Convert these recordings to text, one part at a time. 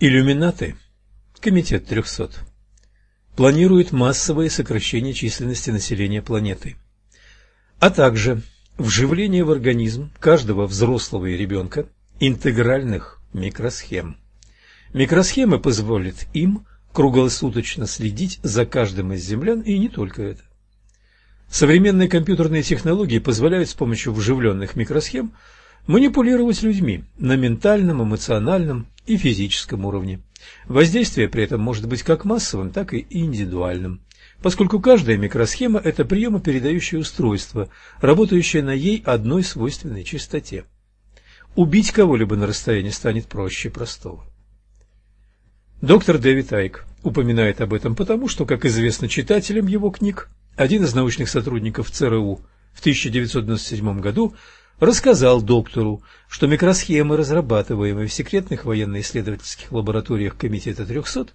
Иллюминаты, комитет 300, планирует массовое сокращение численности населения планеты, а также вживление в организм каждого взрослого и ребенка интегральных микросхем. Микросхемы позволят им круглосуточно следить за каждым из землян и не только это. Современные компьютерные технологии позволяют с помощью вживленных микросхем манипулировать людьми на ментальном, эмоциональном и физическом уровне. Воздействие при этом может быть как массовым, так и индивидуальным, поскольку каждая микросхема – это приемопередающее устройство, работающее на ей одной свойственной частоте. Убить кого-либо на расстоянии станет проще простого. Доктор Дэвид Айк упоминает об этом потому, что, как известно читателям его книг, один из научных сотрудников ЦРУ в 1997 году рассказал доктору, что микросхемы, разрабатываемые в секретных военно-исследовательских лабораториях Комитета 300,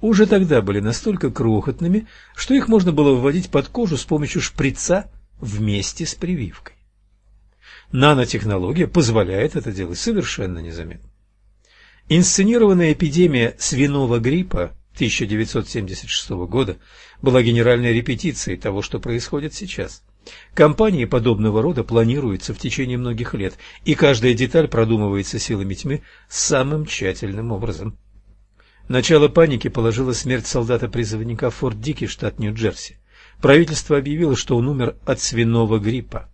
уже тогда были настолько крохотными, что их можно было вводить под кожу с помощью шприца вместе с прививкой. Нанотехнология позволяет это делать совершенно незаметно. Инсценированная эпидемия свиного гриппа 1976 года была генеральной репетицией того, что происходит сейчас. Кампании подобного рода планируются в течение многих лет, и каждая деталь продумывается силами тьмы самым тщательным образом. Начало паники положило смерть солдата-призывника Форт Дики, штат Нью-Джерси. Правительство объявило, что он умер от свиного гриппа.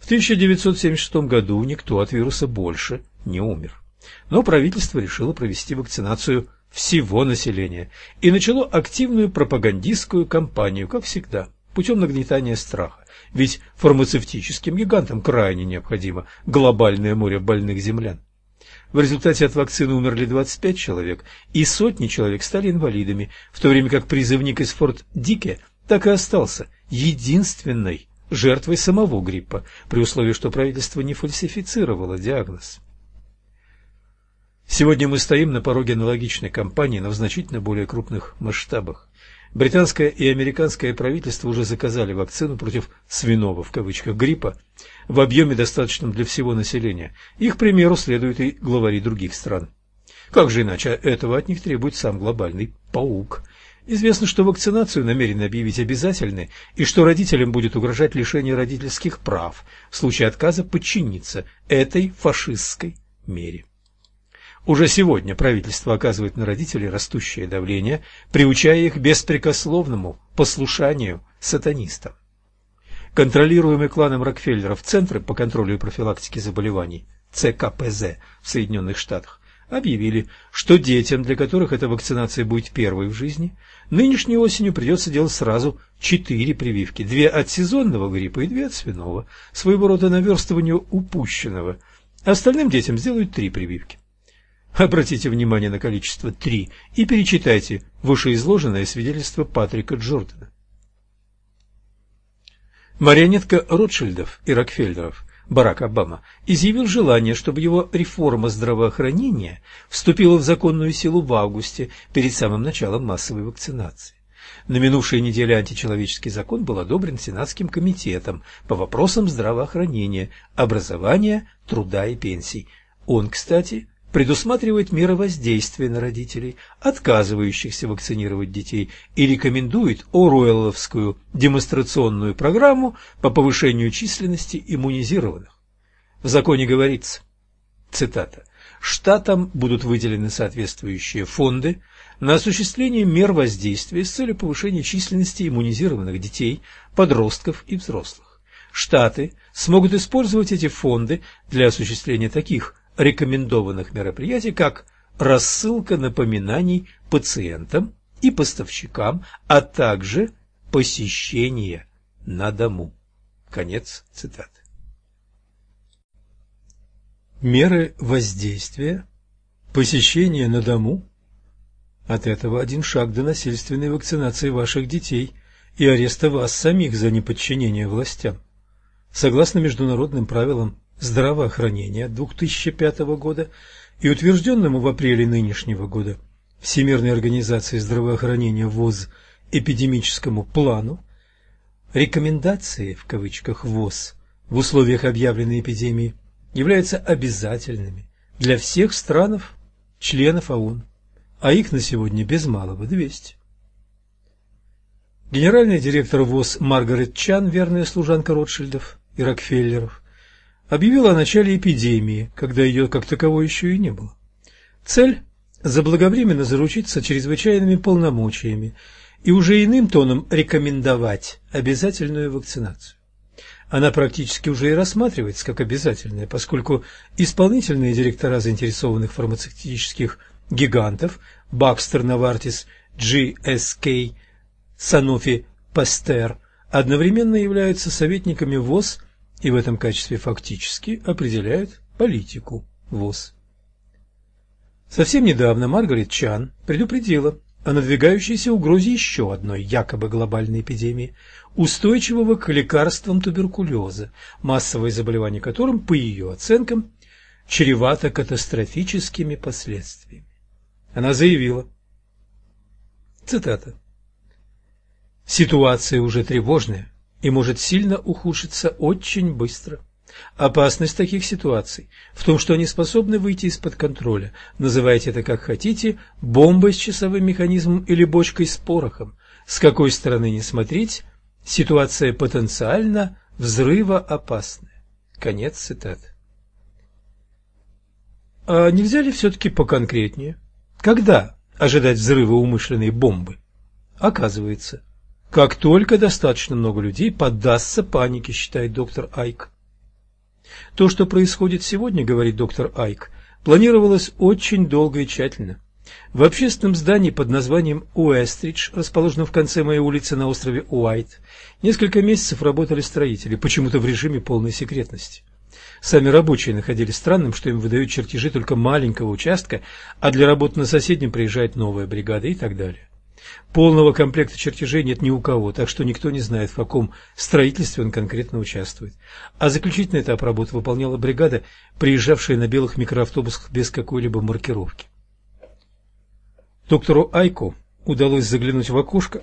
В 1976 году никто от вируса больше не умер. Но правительство решило провести вакцинацию всего населения и начало активную пропагандистскую кампанию, как всегда, путем нагнетания страха. Ведь фармацевтическим гигантам крайне необходимо глобальное море больных землян. В результате от вакцины умерли 25 человек, и сотни человек стали инвалидами, в то время как призывник из Форт Дике так и остался единственной жертвой самого гриппа, при условии, что правительство не фальсифицировало диагноз. Сегодня мы стоим на пороге аналогичной кампании, но в значительно более крупных масштабах. Британское и американское правительство уже заказали вакцину против «свиного» в кавычках гриппа в объеме достаточном для всего населения. Их примеру следуют и главари других стран. Как же иначе этого от них требует сам глобальный паук? Известно, что вакцинацию намерены объявить обязательной и что родителям будет угрожать лишение родительских прав в случае отказа подчиниться этой фашистской мере. Уже сегодня правительство оказывает на родителей растущее давление, приучая их беспрекословному послушанию сатанистам. Контролируемые кланом Рокфеллеров Центры по контролю и профилактике заболеваний ЦКПЗ в Соединенных Штатах объявили, что детям, для которых эта вакцинация будет первой в жизни, нынешней осенью придется делать сразу четыре прививки, две от сезонного гриппа и две от свиного, своего рода наверстыванию упущенного. Остальным детям сделают три прививки. Обратите внимание на количество три и перечитайте вышеизложенное свидетельство Патрика Джордана. Марионетка Ротшильдов и Рокфеллеров Барак Обама изъявил желание, чтобы его реформа здравоохранения вступила в законную силу в августе перед самым началом массовой вакцинации. На минувшей неделе античеловеческий закон был одобрен Сенатским комитетом по вопросам здравоохранения, образования, труда и пенсий. Он, кстати, предусматривает меры воздействия на родителей, отказывающихся вакцинировать детей, и рекомендует Оруэлловскую демонстрационную программу по повышению численности иммунизированных. В законе говорится, цитата, «Штатам будут выделены соответствующие фонды на осуществление мер воздействия с целью повышения численности иммунизированных детей, подростков и взрослых. Штаты смогут использовать эти фонды для осуществления таких рекомендованных мероприятий, как рассылка напоминаний пациентам и поставщикам, а также посещение на дому. Конец цитаты. Меры воздействия, посещение на дому. От этого один шаг до насильственной вакцинации ваших детей и ареста вас самих за неподчинение властям. Согласно международным правилам здравоохранения 2005 года и утвержденному в апреле нынешнего года Всемирной организацией здравоохранения ВОЗ эпидемическому плану, рекомендации в кавычках ВОЗ в условиях объявленной эпидемии являются обязательными для всех странов членов ООН, а их на сегодня без малого 200. Генеральный директор ВОЗ Маргарет Чан, верная служанка Ротшильдов и Рокфеллеров, объявила о начале эпидемии, когда ее как таковой еще и не было. Цель – заблаговременно заручиться чрезвычайными полномочиями и уже иным тоном рекомендовать обязательную вакцинацию. Она практически уже и рассматривается как обязательная, поскольку исполнительные директора заинтересованных фармацевтических гигантов Baxter Novartis, GSK, Sanofi Pasteur одновременно являются советниками ВОЗ и в этом качестве фактически определяют политику ВОЗ. Совсем недавно Маргарет Чан предупредила о надвигающейся угрозе еще одной якобы глобальной эпидемии, устойчивого к лекарствам туберкулеза, массовое заболевание которым, по ее оценкам, чревато катастрофическими последствиями. Она заявила, цитата, «Ситуация уже тревожная и может сильно ухудшиться очень быстро». Опасность таких ситуаций в том, что они способны выйти из-под контроля. Называйте это как хотите, бомбой с часовым механизмом или бочкой с порохом. С какой стороны не смотреть, ситуация потенциально взрывоопасная. Конец цитаты. А нельзя ли все-таки поконкретнее? Когда ожидать взрыва умышленной бомбы? Оказывается, как только достаточно много людей поддастся панике, считает доктор Айк. То, что происходит сегодня, говорит доктор Айк, планировалось очень долго и тщательно. В общественном здании под названием Уэстридж, расположенном в конце моей улицы на острове Уайт, несколько месяцев работали строители, почему-то в режиме полной секретности. Сами рабочие находили странным, что им выдают чертежи только маленького участка, а для работы на соседнем приезжает новая бригада и так далее. Полного комплекта чертежей нет ни у кого, так что никто не знает, в каком строительстве он конкретно участвует. А заключительный этап работы выполняла бригада, приезжавшая на белых микроавтобусах без какой-либо маркировки. Доктору Айку удалось заглянуть в окошко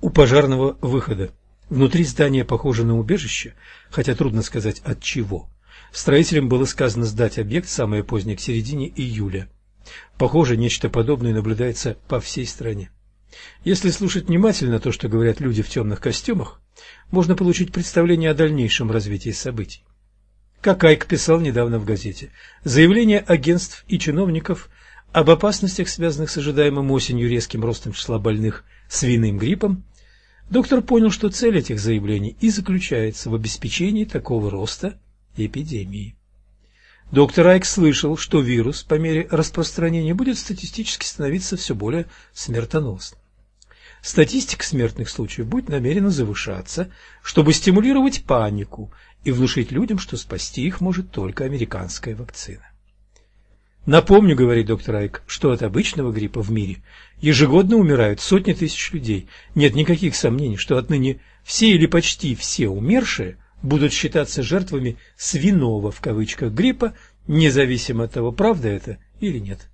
у пожарного выхода. Внутри здания похоже на убежище, хотя трудно сказать от чего. Строителям было сказано сдать объект самое позднее к середине июля. Похоже, нечто подобное наблюдается по всей стране. Если слушать внимательно то, что говорят люди в темных костюмах, можно получить представление о дальнейшем развитии событий. Как Айк писал недавно в газете, заявления агентств и чиновников об опасностях, связанных с ожидаемым осенью резким ростом числа больных свиным гриппом, доктор понял, что цель этих заявлений и заключается в обеспечении такого роста эпидемии. Доктор Айк слышал, что вирус по мере распространения будет статистически становиться все более смертоносным. Статистика смертных случаев будет намеренно завышаться, чтобы стимулировать панику и внушить людям, что спасти их может только американская вакцина. Напомню, говорит доктор Айк, что от обычного гриппа в мире ежегодно умирают сотни тысяч людей. Нет никаких сомнений, что отныне все или почти все умершие будут считаться жертвами «свиного» в кавычках гриппа, независимо от того, правда это или нет.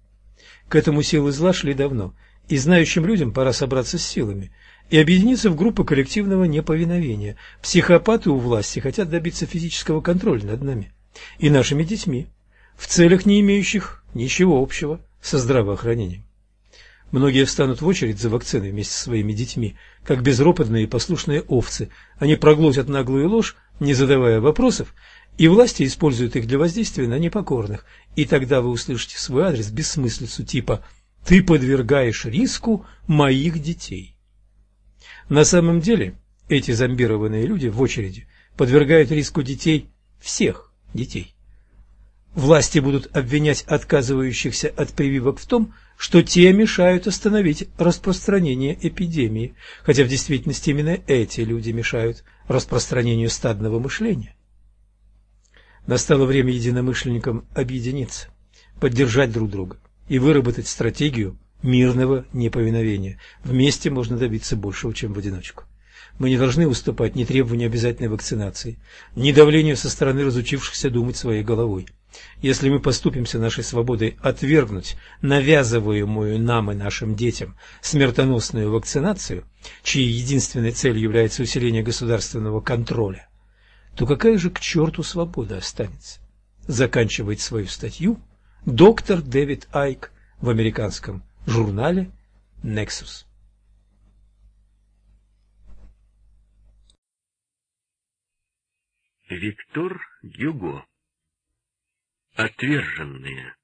К этому силы зла шли давно, и знающим людям пора собраться с силами и объединиться в группы коллективного неповиновения. Психопаты у власти хотят добиться физического контроля над нами и нашими детьми, в целях не имеющих ничего общего со здравоохранением. Многие встанут в очередь за вакциной вместе со своими детьми, как безропотные и послушные овцы. Они проглотят наглую ложь, не задавая вопросов, и власти используют их для воздействия на непокорных. И тогда вы услышите свой адрес бессмыслицу типа «ты подвергаешь риску моих детей». На самом деле эти зомбированные люди в очереди подвергают риску детей всех детей. Власти будут обвинять отказывающихся от прививок в том, что те мешают остановить распространение эпидемии, хотя в действительности именно эти люди мешают распространению стадного мышления. Настало время единомышленникам объединиться, поддержать друг друга и выработать стратегию мирного неповиновения. Вместе можно добиться большего, чем в одиночку. Мы не должны уступать ни требованию обязательной вакцинации, ни давлению со стороны разучившихся думать своей головой. Если мы поступимся нашей свободой отвергнуть навязываемую нам и нашим детям смертоносную вакцинацию, чьей единственной целью является усиление государственного контроля, то какая же к черту свобода останется? Заканчивает свою статью доктор Дэвид Айк в американском журнале Nexus. Виктор Гюго Отверженные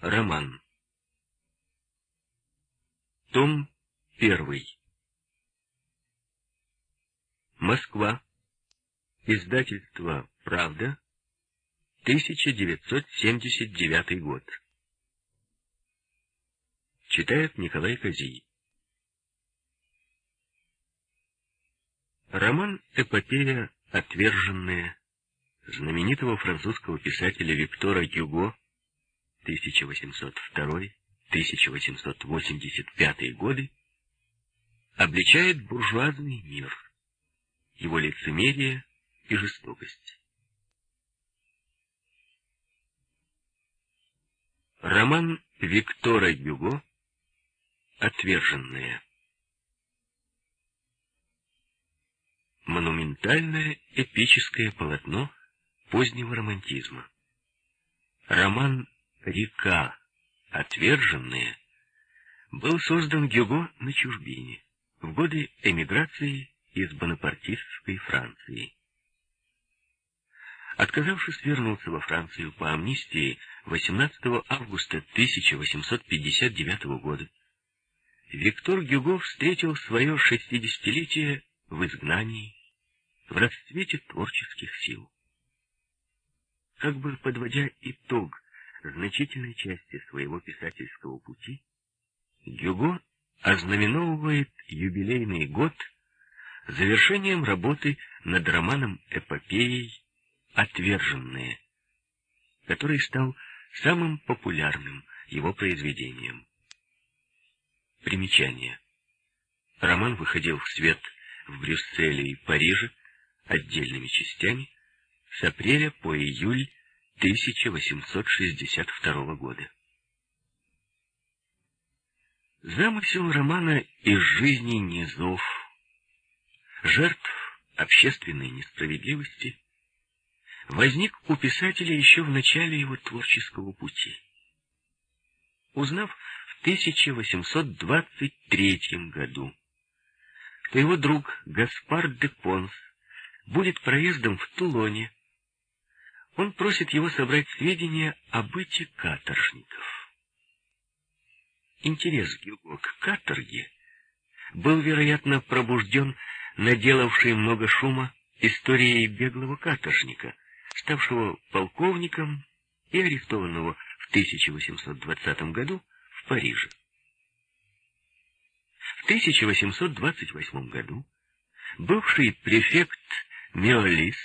Роман Том первый Москва Издательство «Правда», 1979 год. Читает Николай Козий. Роман «Эпопея. Отверженные» знаменитого французского писателя Виктора Гюго 1802-1885 годы обличает буржуазный мир, его лицемерие и жестокость. Роман Виктора Гюго «Отверженные» Монументальное эпическое полотно позднего романтизма. Роман «Река. Отверженные» был создан Гюго на чужбине в годы эмиграции из бонапартистской Франции. Отказавшись, вернулся во Францию по амнистии 18 августа 1859 года. Виктор Гюго встретил свое шестидесятилетие в изгнании, в расцвете творческих сил. Как бы подводя итог значительной части своего писательского пути, Гюго ознаменовывает юбилейный год завершением работы над романом «Эпопеей. Отверженные», который стал самым популярным его произведением. Примечание. Роман выходил в свет в Брюсселе и Париже отдельными частями с апреля по июль 1862 года. Замысел романа из жизни низов жертв общественной несправедливости, возник у писателя еще в начале его творческого пути. Узнав в 1823 году, что его друг Гаспар де Понс будет проездом в Тулоне, он просит его собрать сведения о быте каторжников. Интерес Гюго к каторге был, вероятно, пробужден наделавшей много шума историей беглого каторжника, ставшего полковником и арестованного в 1820 году в Париже. В 1828 году бывший префект Меолис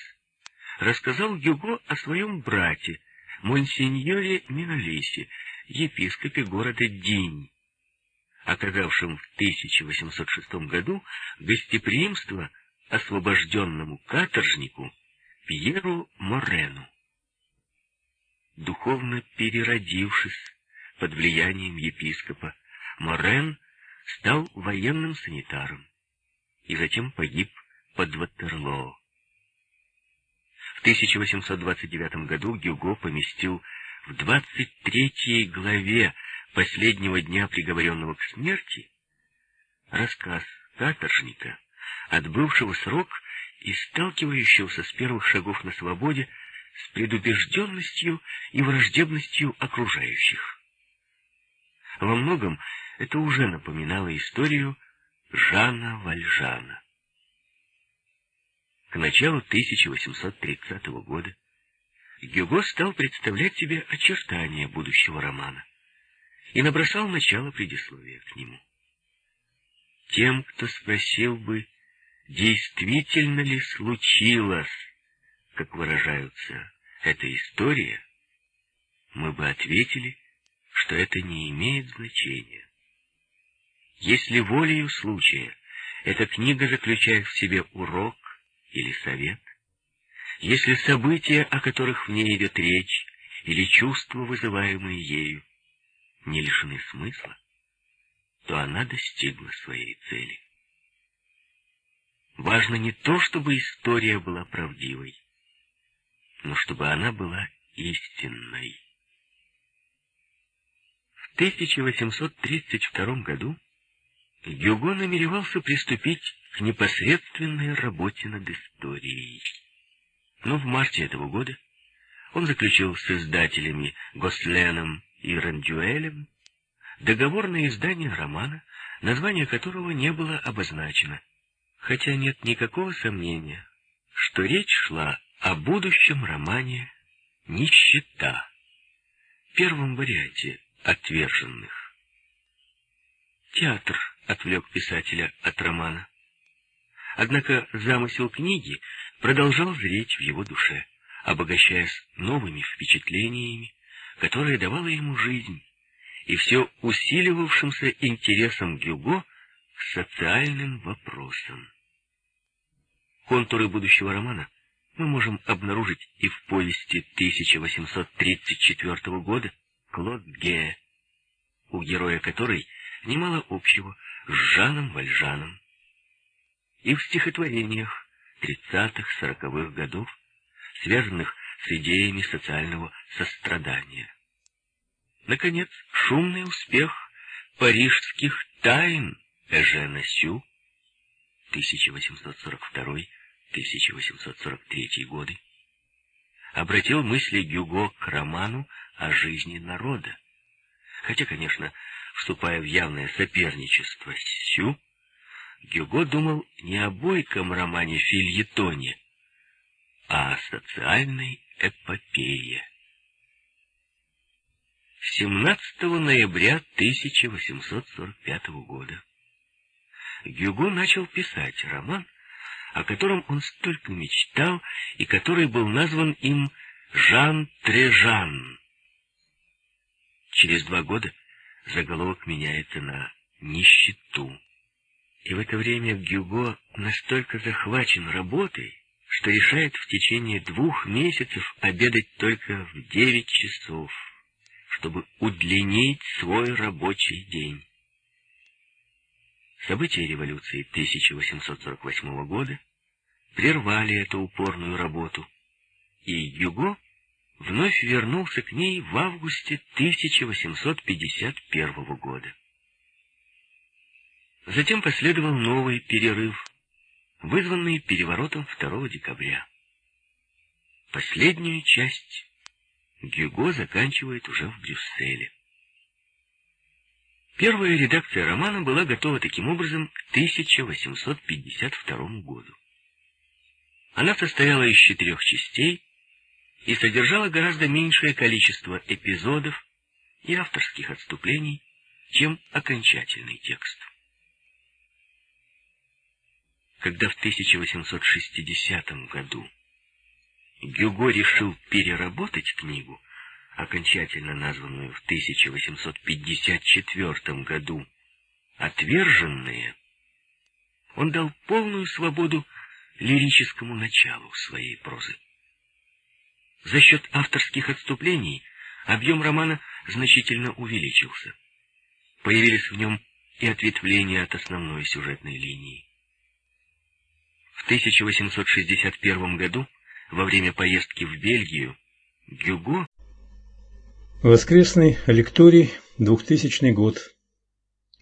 рассказал Гюго о своем брате, монсеньоре Меолисе, епископе города Динь, оказавшим в 1806 году гостеприимство освобожденному каторжнику Пьеру Морену. Духовно переродившись под влиянием епископа, Морен стал военным санитаром и затем погиб под Ватерлоо. В 1829 году Гюго поместил в 23 главе последнего дня приговоренного к смерти, рассказ каторжника, отбывшего срок и сталкивающегося с первых шагов на свободе с предубежденностью и враждебностью окружающих. Во многом это уже напоминало историю Жана Вальжана. К началу 1830 года Гюго стал представлять себе очертания будущего романа и набросал начало предисловия к нему. Тем, кто спросил бы, действительно ли случилось, как выражаются, эта история, мы бы ответили, что это не имеет значения. Если волею случая эта книга заключает в себе урок или совет, если события, о которых в ней идет речь, или чувства, вызываемые ею, не лишены смысла, то она достигла своей цели. Важно не то, чтобы история была правдивой, но чтобы она была истинной. 1832 году Гюго намеревался приступить к непосредственной работе над историей. Но в марте этого года он заключил с издателями Госленом и Рандюэлем договор на издание романа, название которого не было обозначено, хотя нет никакого сомнения, что речь шла о будущем романе «Нищета», первом варианте «Отверженных». Театр отвлек писателя от романа. Однако замысел книги продолжал зреть в его душе, обогащаясь новыми впечатлениями, которые давала ему жизнь, и все усиливавшимся интересом Гюго к социальным вопросам. Контуры будущего романа мы можем обнаружить и в повести 1834 года «Клод Гея», у героя которой немало общего с Жаном Вальжаном, и в стихотворениях 30-40-х годов, связанных с идеями социального сострадания. Наконец, шумный успех парижских тайн Эжена Сю 1842-1843 годы обратил мысли Гюго к роману о жизни народа. Хотя, конечно, вступая в явное соперничество с Сю, Гюго думал не о бойком романе Фильетоне, а о социальной эпопее. 17 ноября 1845 года Гюго начал писать роман, о котором он столько мечтал и который был назван им «Жан Трежан». Через два года заголовок меняется на «Нищету». И в это время Гюго настолько захвачен работой, что решает в течение двух месяцев обедать только в девять часов чтобы удлинить свой рабочий день. События революции 1848 года прервали эту упорную работу, и Юго вновь вернулся к ней в августе 1851 года. Затем последовал новый перерыв, вызванный переворотом 2 декабря. Последнюю часть Гюго заканчивает уже в Брюсселе. Первая редакция романа была готова таким образом к 1852 году. Она состояла из четырех частей и содержала гораздо меньшее количество эпизодов и авторских отступлений, чем окончательный текст. Когда в 1860 году Гюго решил переработать книгу, окончательно названную в 1854 году «Отверженные», он дал полную свободу лирическому началу своей прозы. За счет авторских отступлений объем романа значительно увеличился. Появились в нем и ответвления от основной сюжетной линии. В 1861 году во время поездки в Бельгию Гюго... Воскресный лекторий, 2000 год.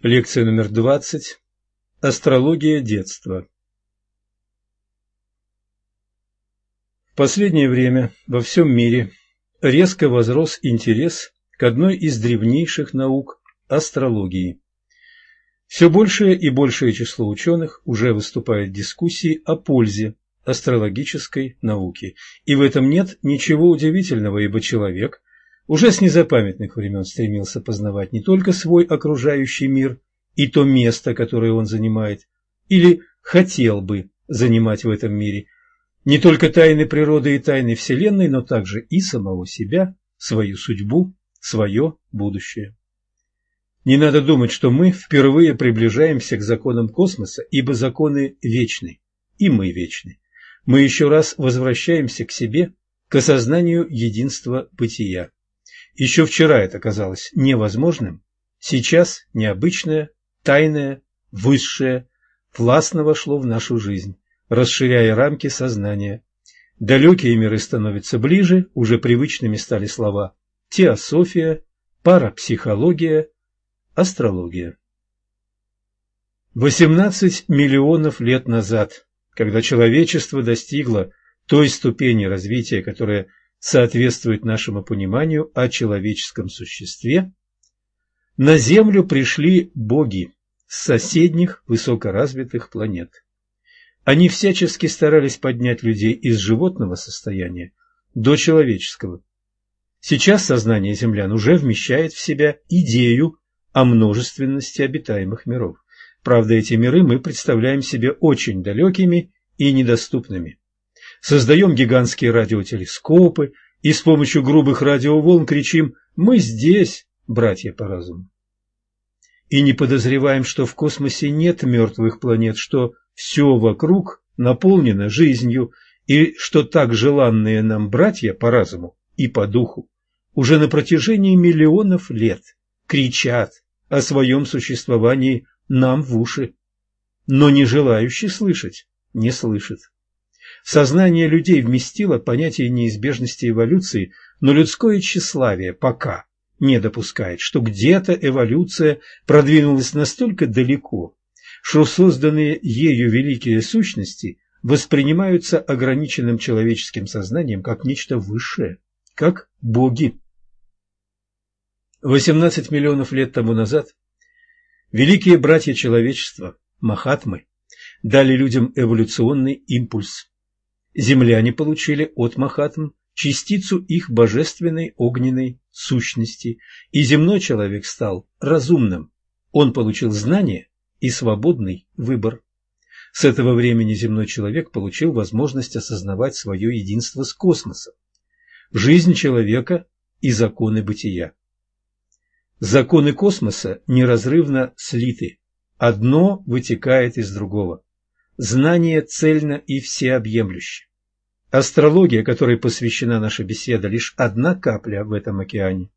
Лекция номер 20. Астрология детства. В последнее время во всем мире резко возрос интерес к одной из древнейших наук – астрологии. Все большее и большее число ученых уже выступает в дискуссии о пользе астрологической науки. И в этом нет ничего удивительного, ибо человек уже с незапамятных времен стремился познавать не только свой окружающий мир и то место, которое он занимает, или хотел бы занимать в этом мире, не только тайны природы и тайны Вселенной, но также и самого себя, свою судьбу, свое будущее. Не надо думать, что мы впервые приближаемся к законам космоса, ибо законы вечны, и мы вечны мы еще раз возвращаемся к себе, к осознанию единства бытия. Еще вчера это казалось невозможным, сейчас необычное, тайное, высшее, властно вошло в нашу жизнь, расширяя рамки сознания. Далекие миры становятся ближе, уже привычными стали слова теософия, парапсихология, Астрология 18 миллионов лет назад, когда человечество достигло той ступени развития, которая соответствует нашему пониманию о человеческом существе, на Землю пришли боги с соседних высокоразвитых планет. Они всячески старались поднять людей из животного состояния до человеческого. Сейчас сознание землян уже вмещает в себя идею о множественности обитаемых миров. Правда, эти миры мы представляем себе очень далекими и недоступными. Создаем гигантские радиотелескопы и с помощью грубых радиоволн кричим «Мы здесь, братья по разуму!» И не подозреваем, что в космосе нет мертвых планет, что все вокруг наполнено жизнью, и что так желанные нам братья по разуму и по духу уже на протяжении миллионов лет кричат о своем существовании нам в уши, но не желающий слышать не слышит. Сознание людей вместило понятие неизбежности эволюции, но людское тщеславие пока не допускает, что где-то эволюция продвинулась настолько далеко, что созданные ею великие сущности воспринимаются ограниченным человеческим сознанием как нечто высшее, как боги. 18 миллионов лет тому назад великие братья человечества, Махатмы, дали людям эволюционный импульс. Земляне получили от Махатм частицу их божественной огненной сущности, и земной человек стал разумным. Он получил знание и свободный выбор. С этого времени земной человек получил возможность осознавать свое единство с космосом, жизнь человека и законы бытия. Законы космоса неразрывно слиты, одно вытекает из другого. Знание цельно и всеобъемлюще. Астрология, которой посвящена наша беседа, лишь одна капля в этом океане.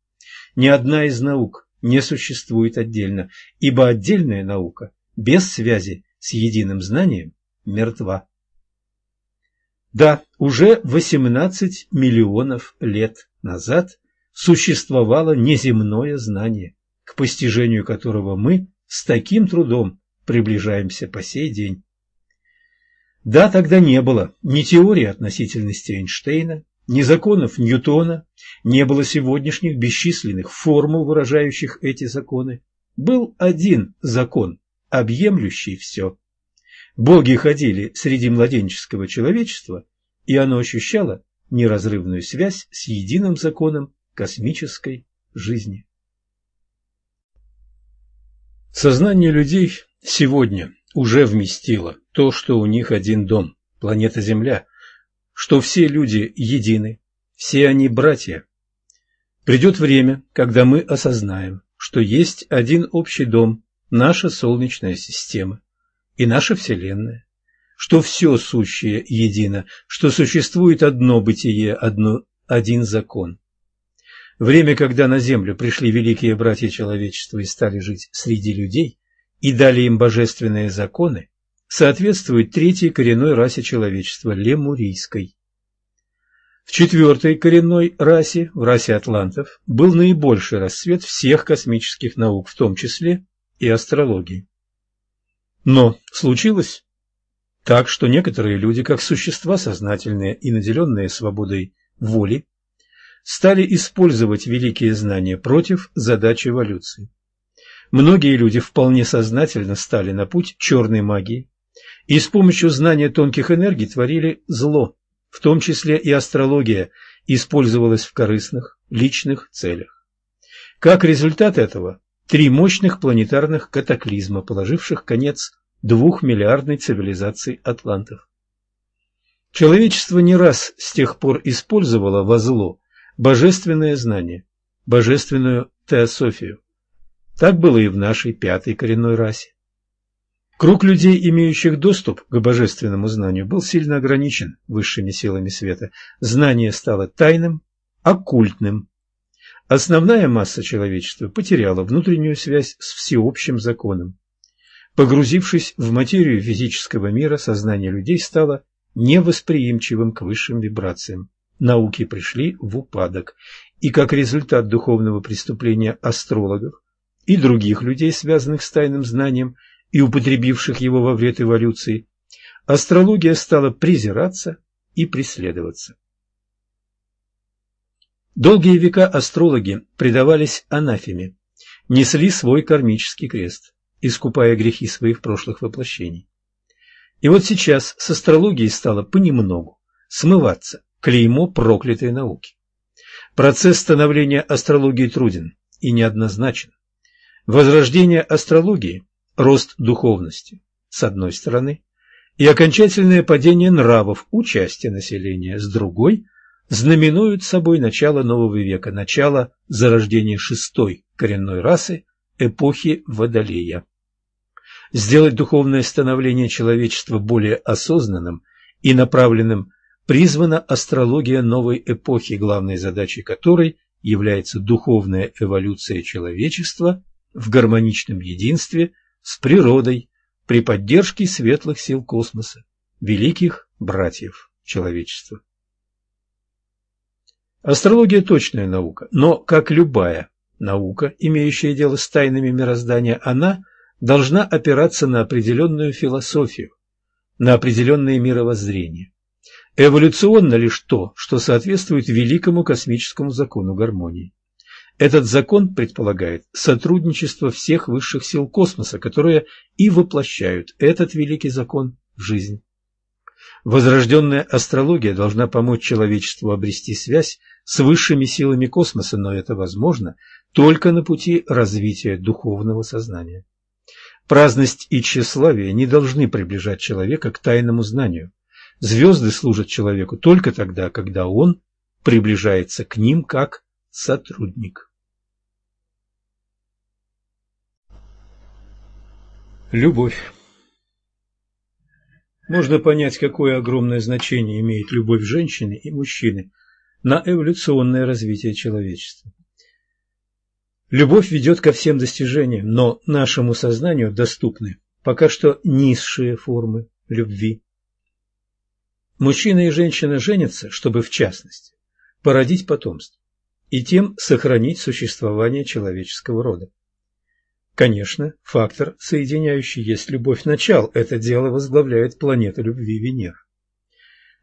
Ни одна из наук не существует отдельно, ибо отдельная наука без связи с единым знанием мертва. Да, уже 18 миллионов лет назад существовало неземное знание, к постижению которого мы с таким трудом приближаемся по сей день. Да, тогда не было ни теории относительности Эйнштейна, ни законов Ньютона, не было сегодняшних бесчисленных формул, выражающих эти законы. Был один закон, объемлющий все. Боги ходили среди младенческого человечества, и оно ощущало неразрывную связь с единым законом космической жизни. Сознание людей сегодня уже вместило то, что у них один дом, планета Земля, что все люди едины, все они братья. Придет время, когда мы осознаем, что есть один общий дом, наша Солнечная система и наша Вселенная, что все сущее едино, что существует одно бытие, одно, один закон. Время, когда на Землю пришли великие братья человечества и стали жить среди людей, и дали им божественные законы, соответствует третьей коренной расе человечества – лемурийской. В четвертой коренной расе, в расе атлантов, был наибольший расцвет всех космических наук, в том числе и астрологии. Но случилось так, что некоторые люди, как существа сознательные и наделенные свободой воли, стали использовать великие знания против задач эволюции. Многие люди вполне сознательно стали на путь черной магии, и с помощью знания тонких энергий творили зло, в том числе и астрология использовалась в корыстных, личных целях. Как результат этого, три мощных планетарных катаклизма, положивших конец двухмиллиардной цивилизации атлантов. Человечество не раз с тех пор использовало во зло божественное знание, божественную теософию. Так было и в нашей пятой коренной расе. Круг людей, имеющих доступ к божественному знанию, был сильно ограничен высшими силами света. Знание стало тайным, оккультным. Основная масса человечества потеряла внутреннюю связь с всеобщим законом. Погрузившись в материю физического мира, сознание людей стало невосприимчивым к высшим вибрациям. Науки пришли в упадок, и как результат духовного преступления астрологов и других людей, связанных с тайным знанием и употребивших его во вред эволюции, астрология стала презираться и преследоваться. Долгие века астрологи предавались анафеме, несли свой кармический крест, искупая грехи своих прошлых воплощений. И вот сейчас с астрологией стало понемногу смываться клеймо проклятой науки. Процесс становления астрологии труден и неоднозначен. Возрождение астрологии – рост духовности, с одной стороны, и окончательное падение нравов у части населения, с другой, знаменуют собой начало нового века, начало зарождения шестой коренной расы эпохи Водолея. Сделать духовное становление человечества более осознанным и направленным призвана астрология новой эпохи, главной задачей которой является духовная эволюция человечества в гармоничном единстве с природой при поддержке светлых сил космоса, великих братьев человечества. Астрология – точная наука, но, как любая наука, имеющая дело с тайнами мироздания, она должна опираться на определенную философию, на определенное мировоззрение. Эволюционно лишь то, что соответствует великому космическому закону гармонии. Этот закон предполагает сотрудничество всех высших сил космоса, которые и воплощают этот великий закон в жизнь. Возрожденная астрология должна помочь человечеству обрести связь с высшими силами космоса, но это возможно только на пути развития духовного сознания. Праздность и тщеславие не должны приближать человека к тайному знанию. Звезды служат человеку только тогда, когда он приближается к ним как сотрудник. Любовь. Можно понять, какое огромное значение имеет любовь женщины и мужчины на эволюционное развитие человечества. Любовь ведет ко всем достижениям, но нашему сознанию доступны пока что низшие формы любви. Мужчина и женщина женятся, чтобы, в частности, породить потомство и тем сохранить существование человеческого рода. Конечно, фактор, соединяющий есть любовь начал, это дело возглавляет планета любви Венера.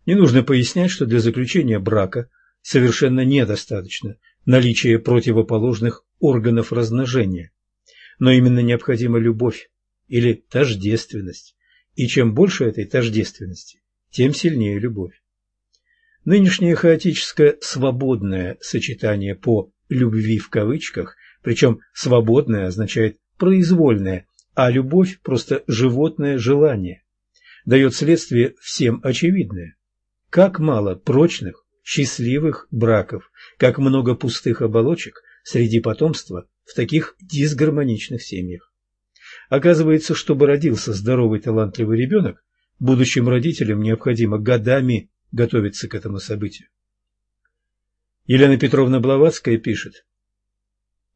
Не нужно пояснять, что для заключения брака совершенно недостаточно наличия противоположных органов размножения, но именно необходима любовь или тождественность, и чем больше этой тождественности, тем сильнее любовь. Нынешнее хаотическое свободное сочетание по «любви» в кавычках – причем свободное означает произвольное, а любовь – просто животное желание. Дает следствие всем очевидное. Как мало прочных, счастливых браков, как много пустых оболочек среди потомства в таких дисгармоничных семьях. Оказывается, чтобы родился здоровый талантливый ребенок, будущим родителям необходимо годами готовиться к этому событию. Елена Петровна Блаватская пишет,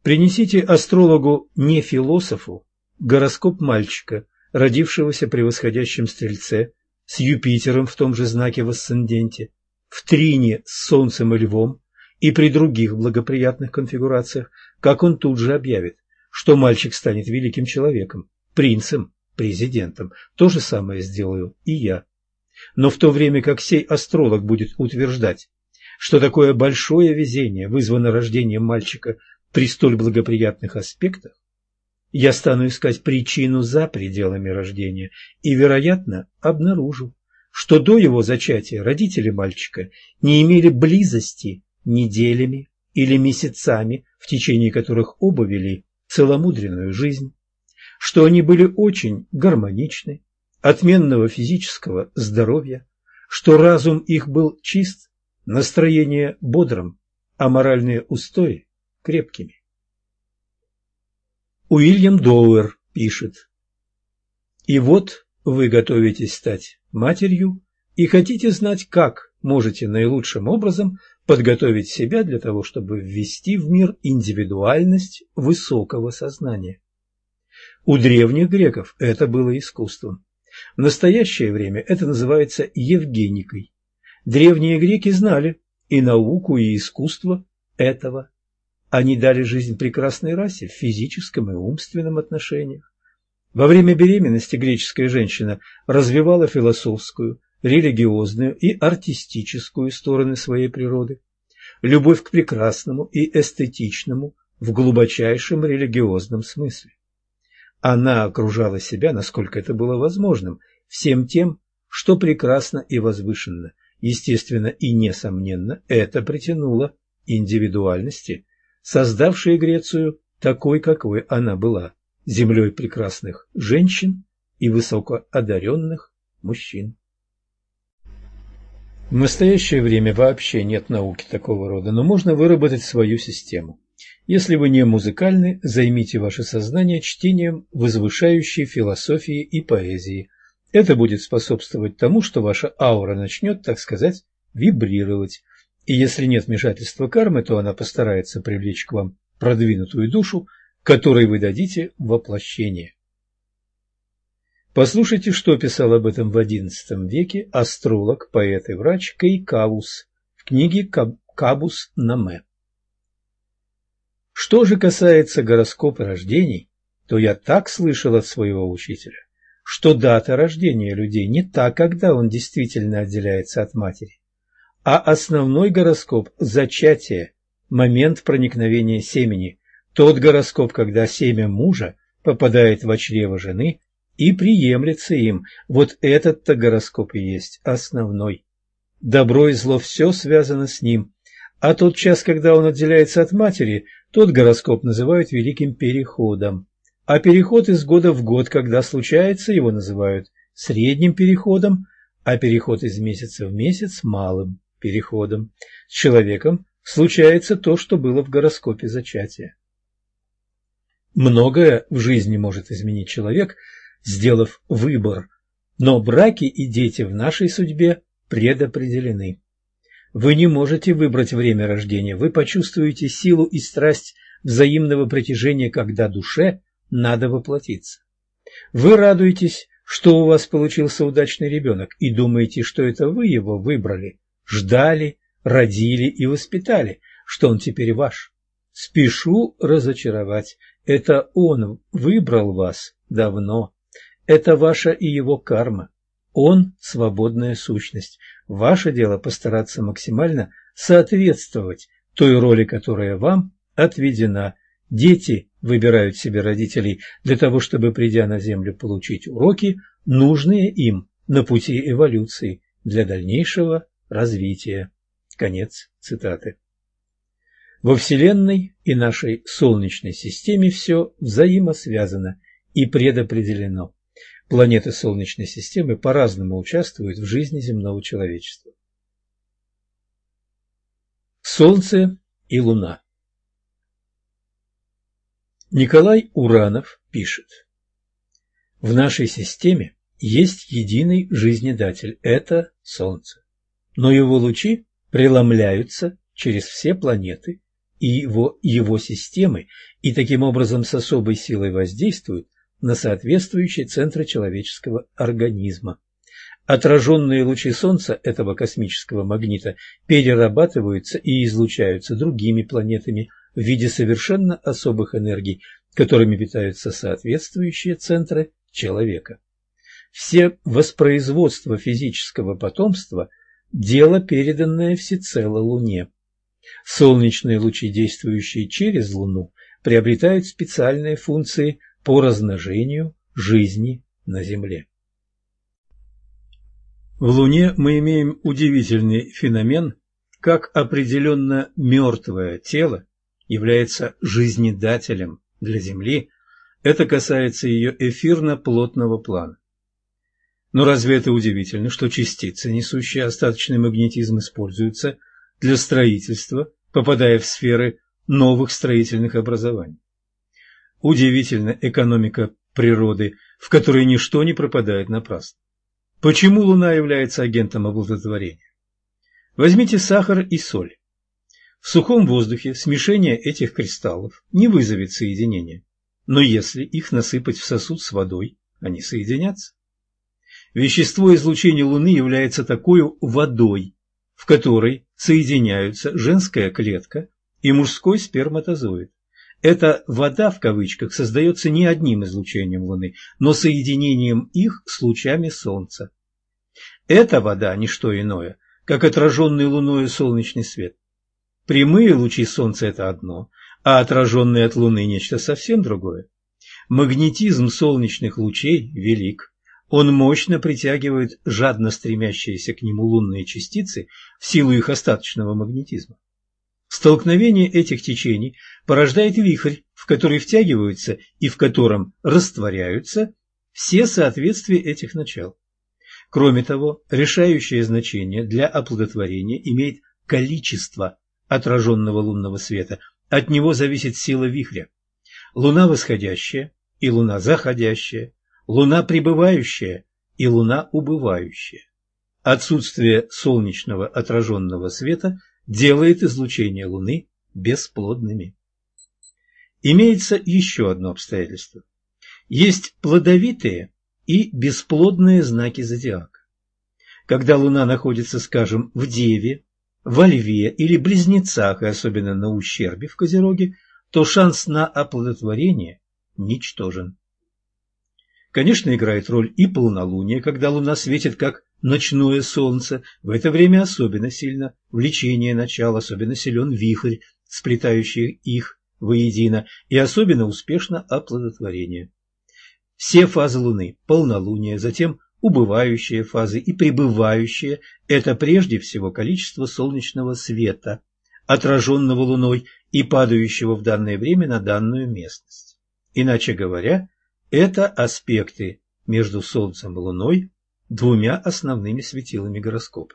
Принесите астрологу не философу гороскоп мальчика, родившегося при восходящем стрельце, с Юпитером в том же знаке в асценденте, в трине с Солнцем и Львом и при других благоприятных конфигурациях, как он тут же объявит, что мальчик станет великим человеком, принцем, президентом. То же самое сделаю и я. Но в то время как сей астролог будет утверждать, что такое большое везение вызвано рождением мальчика при столь благоприятных аспектах, я стану искать причину за пределами рождения и, вероятно, обнаружу, что до его зачатия родители мальчика не имели близости неделями или месяцами, в течение которых оба вели целомудренную жизнь, что они были очень гармоничны, отменного физического здоровья, что разум их был чист, настроение бодрым, а моральные устои крепкими. Уильям Доуэр пишет. И вот вы готовитесь стать матерью и хотите знать, как можете наилучшим образом подготовить себя для того, чтобы ввести в мир индивидуальность высокого сознания. У древних греков это было искусством. В настоящее время это называется евгеникой. Древние греки знали и науку, и искусство этого Они дали жизнь прекрасной расе в физическом и умственном отношениях. Во время беременности греческая женщина развивала философскую, религиозную и артистическую стороны своей природы, любовь к прекрасному и эстетичному в глубочайшем религиозном смысле. Она окружала себя, насколько это было возможным, всем тем, что прекрасно и возвышенно, естественно и несомненно, это притянуло индивидуальности, создавшие Грецию такой, какой она была, землей прекрасных женщин и высокоодаренных мужчин. В настоящее время вообще нет науки такого рода, но можно выработать свою систему. Если вы не музыкальны, займите ваше сознание чтением возвышающей философии и поэзии. Это будет способствовать тому, что ваша аура начнет, так сказать, вибрировать. И если нет вмешательства кармы, то она постарается привлечь к вам продвинутую душу, которой вы дадите воплощение. Послушайте, что писал об этом в XI веке астролог, поэт и врач Кейкавус в книге «Кабус Наме». Что же касается гороскопа рождений, то я так слышал от своего учителя, что дата рождения людей не та, когда он действительно отделяется от матери, а основной гороскоп – зачатие, момент проникновения семени, тот гороскоп, когда семя мужа попадает в чрево жены – и приемлется им. Вот этот-то гороскоп и есть основной. Добро и зло все связано с ним. А тот час, когда он отделяется от матери, тот гороскоп называют великим переходом. А переход из года в год, когда случается, его называют средним переходом, а переход из месяца в месяц – малым переходом. С человеком случается то, что было в гороскопе зачатия. Многое в жизни может изменить человек – сделав выбор, но браки и дети в нашей судьбе предопределены. Вы не можете выбрать время рождения, вы почувствуете силу и страсть взаимного притяжения, когда душе надо воплотиться. Вы радуетесь, что у вас получился удачный ребенок, и думаете, что это вы его выбрали, ждали, родили и воспитали, что он теперь ваш. Спешу разочаровать, это он выбрал вас давно. Это ваша и его карма. Он – свободная сущность. Ваше дело постараться максимально соответствовать той роли, которая вам отведена. Дети выбирают себе родителей для того, чтобы, придя на Землю, получить уроки, нужные им на пути эволюции для дальнейшего развития. Конец цитаты. Во Вселенной и нашей Солнечной системе все взаимосвязано и предопределено. Планеты Солнечной системы по-разному участвуют в жизни земного человечества. Солнце и Луна Николай Уранов пишет В нашей системе есть единый жизнедатель – это Солнце. Но его лучи преломляются через все планеты и его, его системы и таким образом с особой силой воздействуют на соответствующие центры человеческого организма. Отраженные лучи Солнца этого космического магнита перерабатываются и излучаются другими планетами в виде совершенно особых энергий, которыми питаются соответствующие центры человека. Все воспроизводство физического потомства – дело, переданное всецело Луне. Солнечные лучи, действующие через Луну, приобретают специальные функции – по размножению жизни на Земле. В Луне мы имеем удивительный феномен, как определенно мертвое тело является жизнедателем для Земли, это касается ее эфирно-плотного плана. Но разве это удивительно, что частицы, несущие остаточный магнетизм, используются для строительства, попадая в сферы новых строительных образований? Удивительна экономика природы, в которой ничто не пропадает напрасно. Почему Луна является агентом оплодотворения? Возьмите сахар и соль. В сухом воздухе смешение этих кристаллов не вызовет соединения, но если их насыпать в сосуд с водой, они соединятся. Вещество излучения Луны является такой водой, в которой соединяются женская клетка и мужской сперматозоид. Эта «вода» в кавычках создается не одним излучением Луны, но соединением их с лучами Солнца. Эта вода – не что иное, как отраженный Луной солнечный свет. Прямые лучи Солнца – это одно, а отраженные от Луны – нечто совсем другое. Магнетизм солнечных лучей велик. Он мощно притягивает жадно стремящиеся к нему лунные частицы в силу их остаточного магнетизма. Столкновение этих течений порождает вихрь, в который втягиваются и в котором растворяются все соответствия этих начал. Кроме того, решающее значение для оплодотворения имеет количество отраженного лунного света. От него зависит сила вихря. Луна восходящая и луна заходящая, луна пребывающая и луна убывающая. Отсутствие солнечного отраженного света делает излучение Луны бесплодными. Имеется еще одно обстоятельство. Есть плодовитые и бесплодные знаки зодиака. Когда Луна находится, скажем, в Деве, во Льве или Близнецах, и особенно на ущербе в Козероге, то шанс на оплодотворение ничтожен. Конечно, играет роль и полнолуние, когда Луна светит как ночное солнце. В это время особенно сильно влечение начала, особенно силен вихрь, сплетающий их воедино, и особенно успешно оплодотворение. Все фазы Луны – полнолуние, затем убывающие фазы и пребывающие – это прежде всего количество солнечного света, отраженного Луной и падающего в данное время на данную местность. Иначе говоря, это аспекты между Солнцем и Луной, двумя основными светилами гороскопа.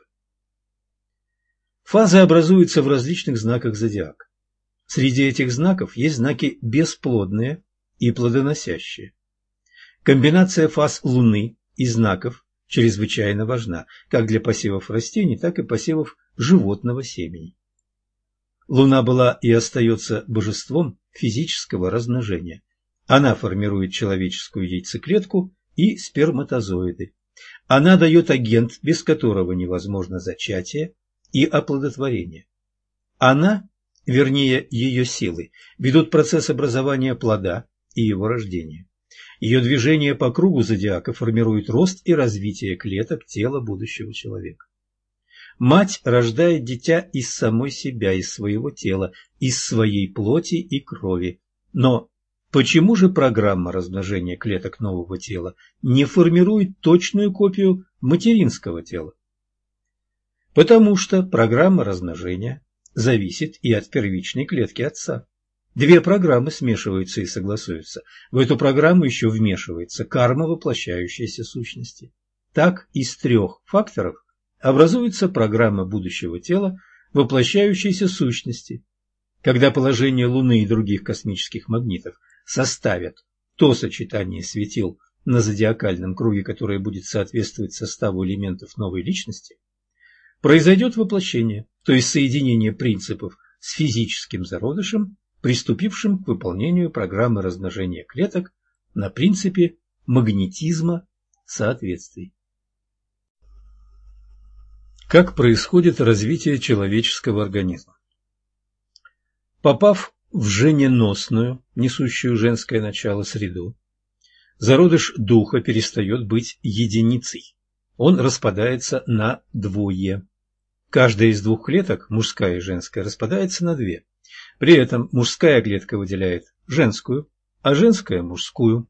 Фазы образуются в различных знаках зодиака. Среди этих знаков есть знаки бесплодные и плодоносящие. Комбинация фаз Луны и знаков чрезвычайно важна как для посевов растений, так и посевов животного семени. Луна была и остается божеством физического размножения. Она формирует человеческую яйцеклетку и сперматозоиды. Она дает агент, без которого невозможно зачатие и оплодотворение. Она, вернее ее силы, ведут процесс образования плода и его рождения. Ее движение по кругу зодиака формирует рост и развитие клеток тела будущего человека. Мать рождает дитя из самой себя, из своего тела, из своей плоти и крови. Но Почему же программа размножения клеток нового тела не формирует точную копию материнского тела? Потому что программа размножения зависит и от первичной клетки отца. Две программы смешиваются и согласуются. В эту программу еще вмешивается карма воплощающейся сущности. Так из трех факторов образуется программа будущего тела воплощающейся сущности. Когда положение Луны и других космических магнитов составят то сочетание светил на зодиакальном круге, которое будет соответствовать составу элементов новой личности, произойдет воплощение, то есть соединение принципов с физическим зародышем, приступившим к выполнению программы размножения клеток на принципе магнетизма соответствий. Как происходит развитие человеческого организма? Попав в жененосную, несущую женское начало среду, зародыш духа перестает быть единицей. Он распадается на двое. Каждая из двух клеток, мужская и женская, распадается на две. При этом мужская клетка выделяет женскую, а женская – мужскую.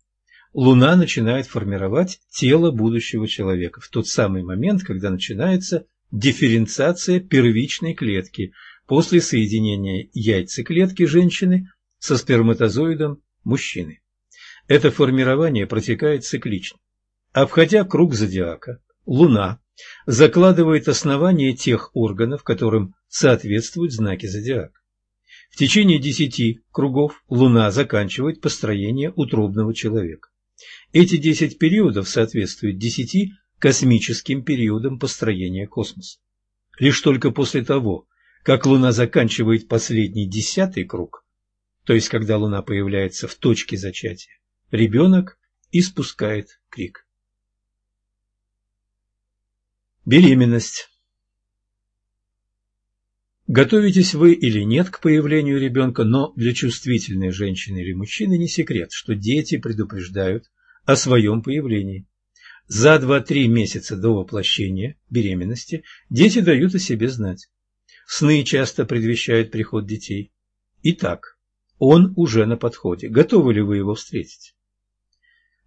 Луна начинает формировать тело будущего человека в тот самый момент, когда начинается дифференциация первичной клетки – после соединения яйцеклетки женщины со сперматозоидом мужчины. Это формирование протекает циклично. Обходя круг зодиака, Луна закладывает основание тех органов, которым соответствуют знаки зодиака. В течение десяти кругов Луна заканчивает построение утробного человека. Эти десять периодов соответствуют десяти космическим периодам построения космоса. Лишь только после того, как Луна заканчивает последний десятый круг, то есть когда Луна появляется в точке зачатия, ребенок испускает крик. Беременность Готовитесь вы или нет к появлению ребенка, но для чувствительной женщины или мужчины не секрет, что дети предупреждают о своем появлении. За 2-3 месяца до воплощения беременности дети дают о себе знать. Сны часто предвещают приход детей. Итак, он уже на подходе. Готовы ли вы его встретить?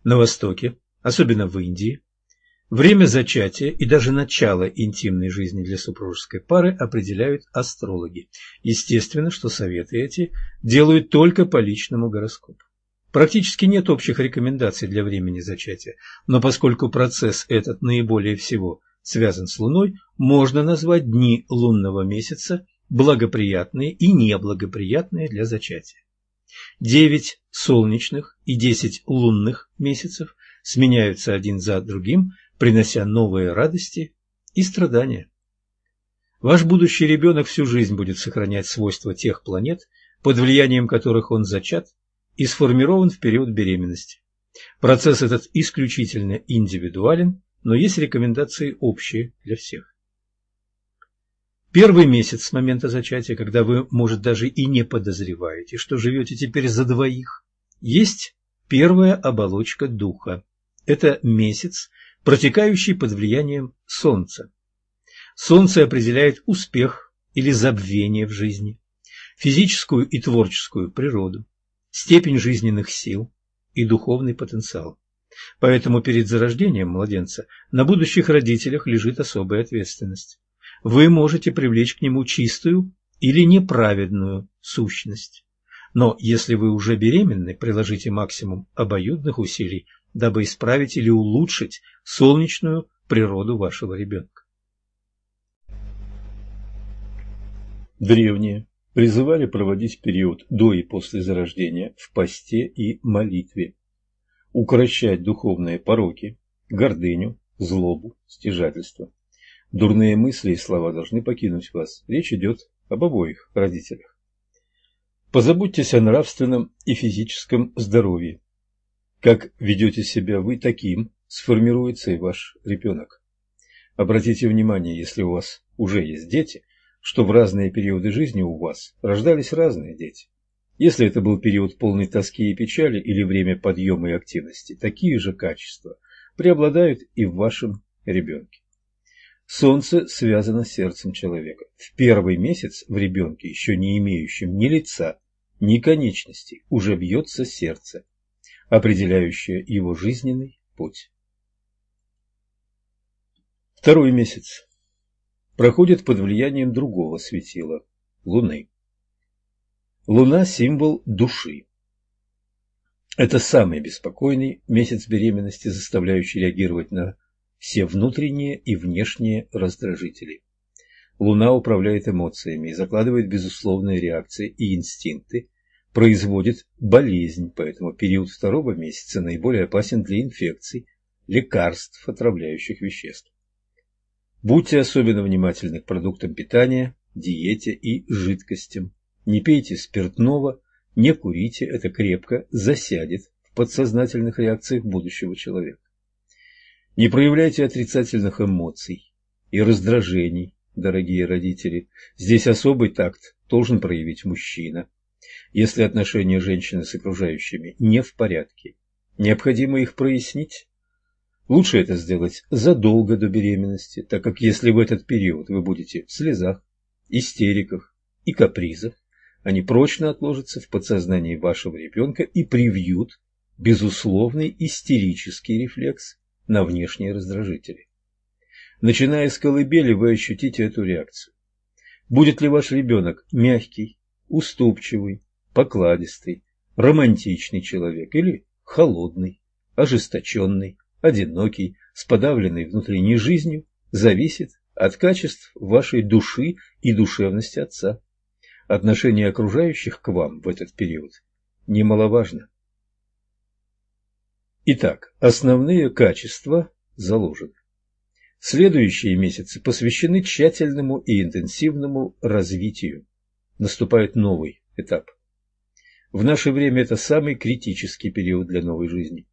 На Востоке, особенно в Индии, время зачатия и даже начало интимной жизни для супружеской пары определяют астрологи. Естественно, что советы эти делают только по личному гороскопу. Практически нет общих рекомендаций для времени зачатия, но поскольку процесс этот наиболее всего связан с Луной, можно назвать дни лунного месяца благоприятные и неблагоприятные для зачатия. Девять солнечных и десять лунных месяцев сменяются один за другим, принося новые радости и страдания. Ваш будущий ребенок всю жизнь будет сохранять свойства тех планет, под влиянием которых он зачат и сформирован в период беременности. Процесс этот исключительно индивидуален, но есть рекомендации общие для всех. Первый месяц с момента зачатия, когда вы, может, даже и не подозреваете, что живете теперь за двоих, есть первая оболочка духа. Это месяц, протекающий под влиянием Солнца. Солнце определяет успех или забвение в жизни, физическую и творческую природу, степень жизненных сил и духовный потенциал. Поэтому перед зарождением младенца на будущих родителях лежит особая ответственность. Вы можете привлечь к нему чистую или неправедную сущность. Но если вы уже беременны, приложите максимум обоюдных усилий, дабы исправить или улучшить солнечную природу вашего ребенка. Древние призывали проводить период до и после зарождения в посте и молитве, укращать духовные пороки, гордыню, злобу, стяжательство. Дурные мысли и слова должны покинуть вас. Речь идет об обоих родителях. Позаботьтесь о нравственном и физическом здоровье. Как ведете себя вы, таким сформируется и ваш ребенок. Обратите внимание, если у вас уже есть дети, что в разные периоды жизни у вас рождались разные дети. Если это был период полной тоски и печали или время подъема и активности, такие же качества преобладают и в вашем ребенке. Солнце связано с сердцем человека. В первый месяц в ребенке, еще не имеющем ни лица, ни конечностей, уже бьется сердце, определяющее его жизненный путь. Второй месяц проходит под влиянием другого светила – Луны. Луна – символ души. Это самый беспокойный месяц беременности, заставляющий реагировать на все внутренние и внешние раздражители. Луна управляет эмоциями и закладывает безусловные реакции и инстинкты, производит болезнь, поэтому период второго месяца наиболее опасен для инфекций, лекарств, отравляющих веществ. Будьте особенно внимательны к продуктам питания, диете и жидкостям. Не пейте спиртного, не курите, это крепко засядет в подсознательных реакциях будущего человека. Не проявляйте отрицательных эмоций и раздражений, дорогие родители. Здесь особый такт должен проявить мужчина. Если отношения женщины с окружающими не в порядке, необходимо их прояснить Лучше это сделать задолго до беременности, так как если в этот период вы будете в слезах, истериках и капризах, они прочно отложатся в подсознании вашего ребенка и привьют безусловный истерический рефлекс на внешние раздражители. Начиная с колыбели, вы ощутите эту реакцию. Будет ли ваш ребенок мягкий, уступчивый, покладистый, романтичный человек или холодный, ожесточенный, одинокий, с подавленной внутренней жизнью, зависит от качеств вашей души и душевности отца. Отношение окружающих к вам в этот период немаловажно. Итак, основные качества заложены. Следующие месяцы посвящены тщательному и интенсивному развитию. Наступает новый этап. В наше время это самый критический период для новой жизни.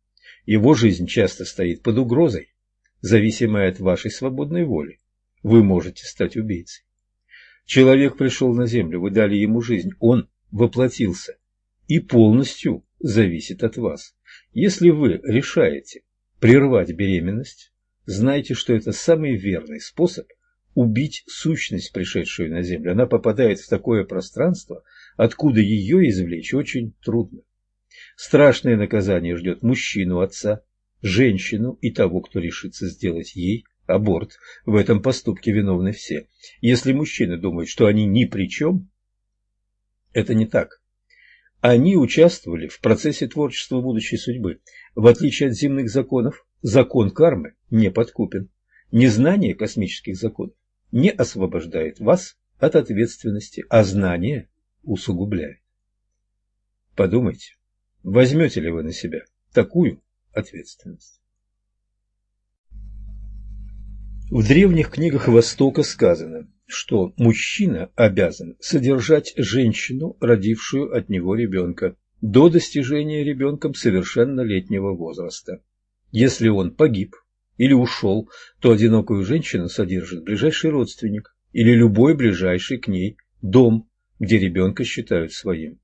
Его жизнь часто стоит под угрозой, зависимой от вашей свободной воли. Вы можете стать убийцей. Человек пришел на землю, вы дали ему жизнь, он воплотился и полностью зависит от вас. Если вы решаете прервать беременность, знайте, что это самый верный способ убить сущность, пришедшую на землю. Она попадает в такое пространство, откуда ее извлечь очень трудно. Страшное наказание ждет мужчину, отца, женщину и того, кто решится сделать ей аборт. В этом поступке виновны все. Если мужчины думают, что они ни при чем, это не так. Они участвовали в процессе творчества будущей судьбы. В отличие от земных законов, закон кармы не подкупен. Незнание космических законов не освобождает вас от ответственности, а знание усугубляет. Подумайте, возьмете ли вы на себя такую ответственность? В древних книгах Востока сказано, что мужчина обязан содержать женщину, родившую от него ребенка, до достижения ребенком совершеннолетнего возраста. Если он погиб или ушел, то одинокую женщину содержит ближайший родственник или любой ближайший к ней дом, где ребенка считают своим.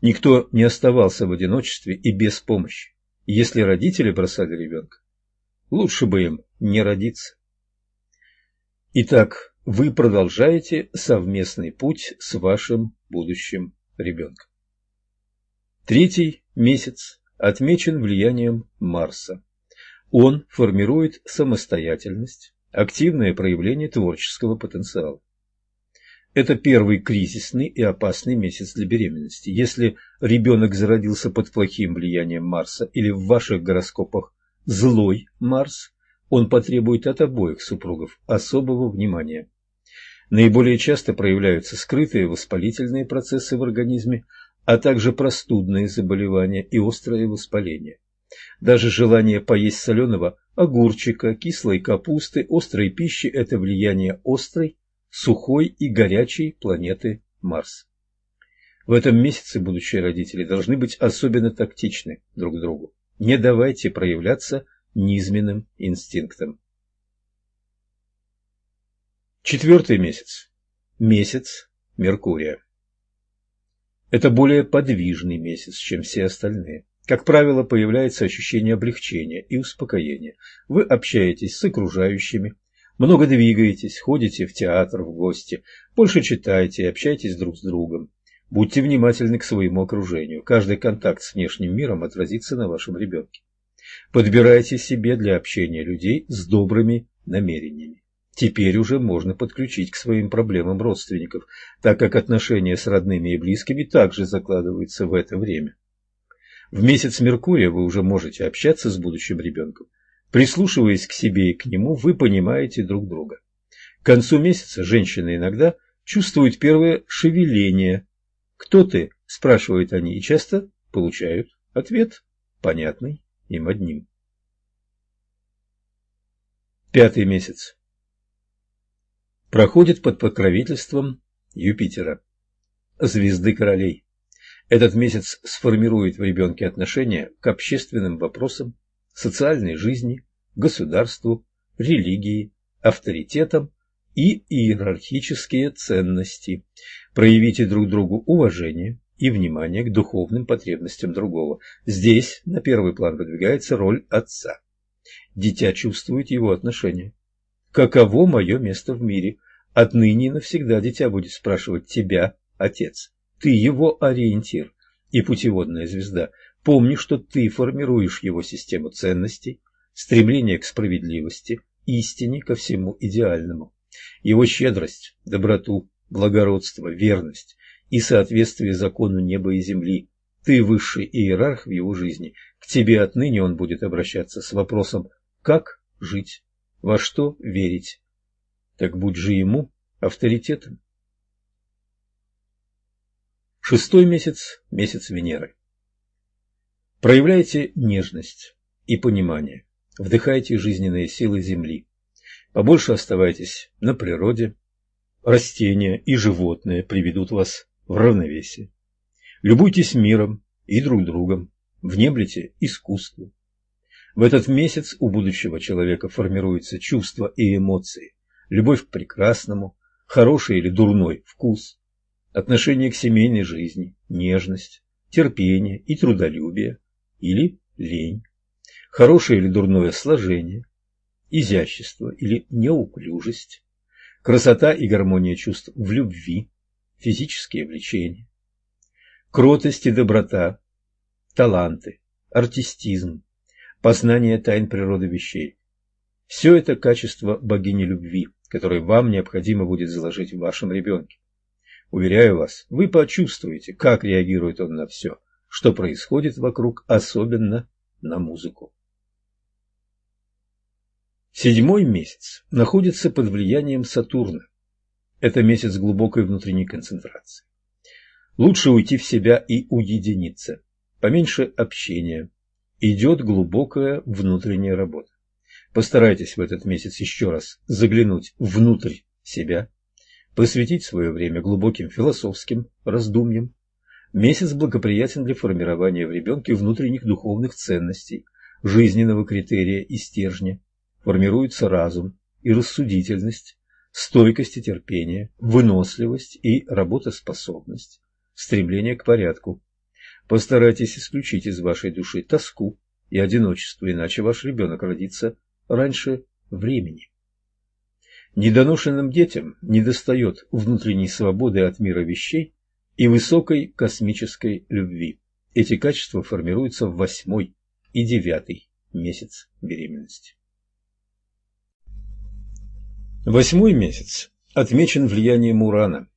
Никто не оставался в одиночестве и без помощи. Если родители бросали ребенка, лучше бы им не родиться. Итак, вы продолжаете совместный путь с вашим будущим ребенком. Третий месяц отмечен влиянием Марса. Он формирует самостоятельность, активное проявление творческого потенциала. Это первый кризисный и опасный месяц для беременности. Если ребенок зародился под плохим влиянием Марса или в ваших гороскопах злой Марс, он потребует от обоих супругов особого внимания. Наиболее часто проявляются скрытые воспалительные процессы в организме, а также простудные заболевания и острое воспаление. Даже желание поесть соленого огурчика, кислой капусты, острой пищи – это влияние острой, сухой и горячей планеты Марс. В этом месяце будущие родители должны быть особенно тактичны друг к другу. Не давайте проявляться низменным инстинктом. Четвертый месяц. Месяц Меркурия. Это более подвижный месяц, чем все остальные. Как правило, появляется ощущение облегчения и успокоения. Вы общаетесь с окружающими, много двигаетесь, ходите в театр, в гости, больше читаете и общаетесь друг с другом. Будьте внимательны к своему окружению. Каждый контакт с внешним миром отразится на вашем ребенке. Подбирайте себе для общения людей с добрыми намерениями. Теперь уже можно подключить к своим проблемам родственников, так как отношения с родными и близкими также закладываются в это время. В месяц Меркурия вы уже можете общаться с будущим ребенком. Прислушиваясь к себе и к нему, вы понимаете друг друга. К концу месяца женщины иногда чувствуют первое шевеление. «Кто ты?» – спрашивают они и часто получают ответ понятный им одним. Пятый месяц. Проходит под покровительством Юпитера, звезды королей. Этот месяц сформирует в ребенке отношение к общественным вопросам, социальной жизни, государству, религии, авторитетам и иерархические ценности. Проявите друг другу уважение, и внимание к духовным потребностям другого. Здесь на первый план выдвигается роль отца. Дитя чувствует его отношение. Каково мое место в мире? Отныне и навсегда дитя будет спрашивать тебя, отец. Ты его ориентир и путеводная звезда. Помни, что ты формируешь его систему ценностей, стремление к справедливости, истине ко всему идеальному. Его щедрость, доброту, благородство, верность и соответствие закону неба и земли. Ты высший иерарх в его жизни. К тебе отныне он будет обращаться с вопросом «Как жить? Во что верить?» Так будь же ему авторитетом. Шестой месяц – месяц Венеры. Проявляйте нежность и понимание. Вдыхайте жизненные силы Земли. Побольше оставайтесь на природе. Растения и животные приведут вас в равновесии. Любуйтесь миром и друг другом, внемлите искусству. В этот месяц у будущего человека формируются чувства и эмоции, любовь к прекрасному, хороший или дурной вкус, отношение к семейной жизни, нежность, терпение и трудолюбие или лень, хорошее или дурное сложение, изящество или неуклюжесть, красота и гармония чувств в любви, физические влечения, кротость и доброта, таланты, артистизм, познание тайн природы вещей. Все это качество богини любви, которое вам необходимо будет заложить в вашем ребенке. Уверяю вас, вы почувствуете, как реагирует он на все, что происходит вокруг, особенно на музыку. Седьмой месяц находится под влиянием Сатурна. Это месяц глубокой внутренней концентрации. Лучше уйти в себя и уединиться. Поменьше общения. Идет глубокая внутренняя работа. Постарайтесь в этот месяц еще раз заглянуть внутрь себя, посвятить свое время глубоким философским раздумьям. Месяц благоприятен для формирования в ребенке внутренних духовных ценностей, жизненного критерия и стержня, формируется разум и рассудительность, стойкость и терпение, выносливость и работоспособность, стремление к порядку. Постарайтесь исключить из вашей души тоску и одиночество, иначе ваш ребенок родится раньше времени. Недоношенным детям недостает внутренней свободы от мира вещей и высокой космической любви. Эти качества формируются в восьмой и девятый месяц беременности. Восьмой месяц отмечен влиянием Урана.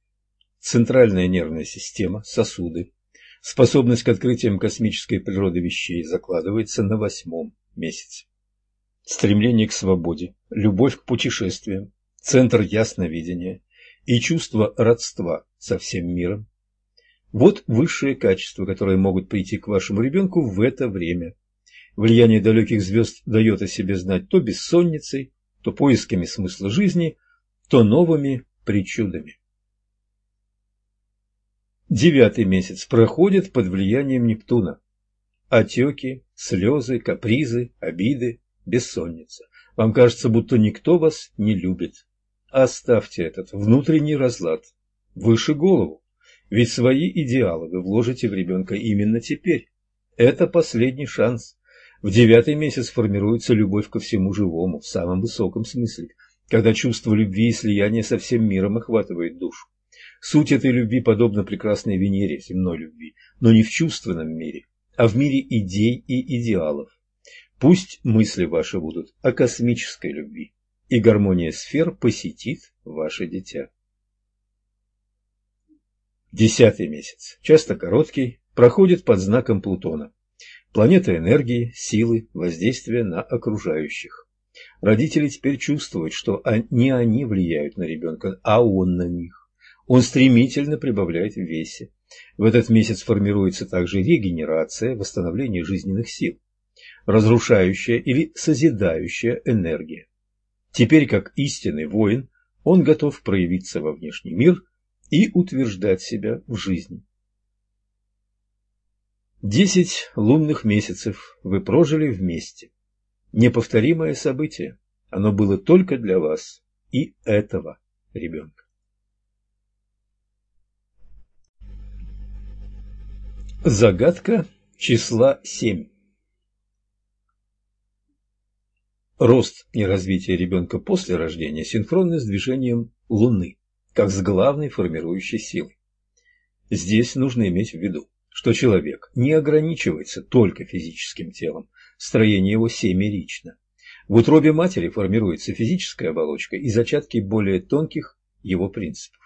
Центральная нервная система, сосуды, способность к открытиям космической природы вещей закладывается на восьмом месяце. Стремление к свободе, любовь к путешествиям, центр ясновидения и чувство родства со всем миром. Вот высшие качества, которые могут прийти к вашему ребенку в это время. Влияние далеких звезд дает о себе знать то бессонницей, то поисками смысла жизни, то новыми причудами. Девятый месяц проходит под влиянием Нептуна. Отеки, слезы, капризы, обиды, бессонница. Вам кажется, будто никто вас не любит. Оставьте этот внутренний разлад выше голову, ведь свои идеалы вы вложите в ребенка именно теперь. Это последний шанс. В девятый месяц формируется любовь ко всему живому в самом высоком смысле, когда чувство любви и слияния со всем миром охватывает душу. Суть этой любви подобна прекрасной Венере, земной любви, но не в чувственном мире, а в мире идей и идеалов. Пусть мысли ваши будут о космической любви, и гармония сфер посетит ваше дитя. Десятый месяц, часто короткий, проходит под знаком Плутона. Планета энергии, силы, воздействия на окружающих. Родители теперь чувствуют, что не они влияют на ребенка, а он на них. Он стремительно прибавляет в весе. В этот месяц формируется также регенерация, восстановление жизненных сил, разрушающая или созидающая энергия. Теперь, как истинный воин, он готов проявиться во внешний мир и утверждать себя в жизни. Десять лунных месяцев вы прожили вместе. Неповторимое событие. Оно было только для вас и этого ребенка. Загадка числа семь. Рост и развитие ребенка после рождения синхронны с движением Луны, как с главной формирующей силой. Здесь нужно иметь в виду, что человек не ограничивается только физическим телом, строение его семерично. В утробе матери формируется физическая оболочка и зачатки более тонких его принципов.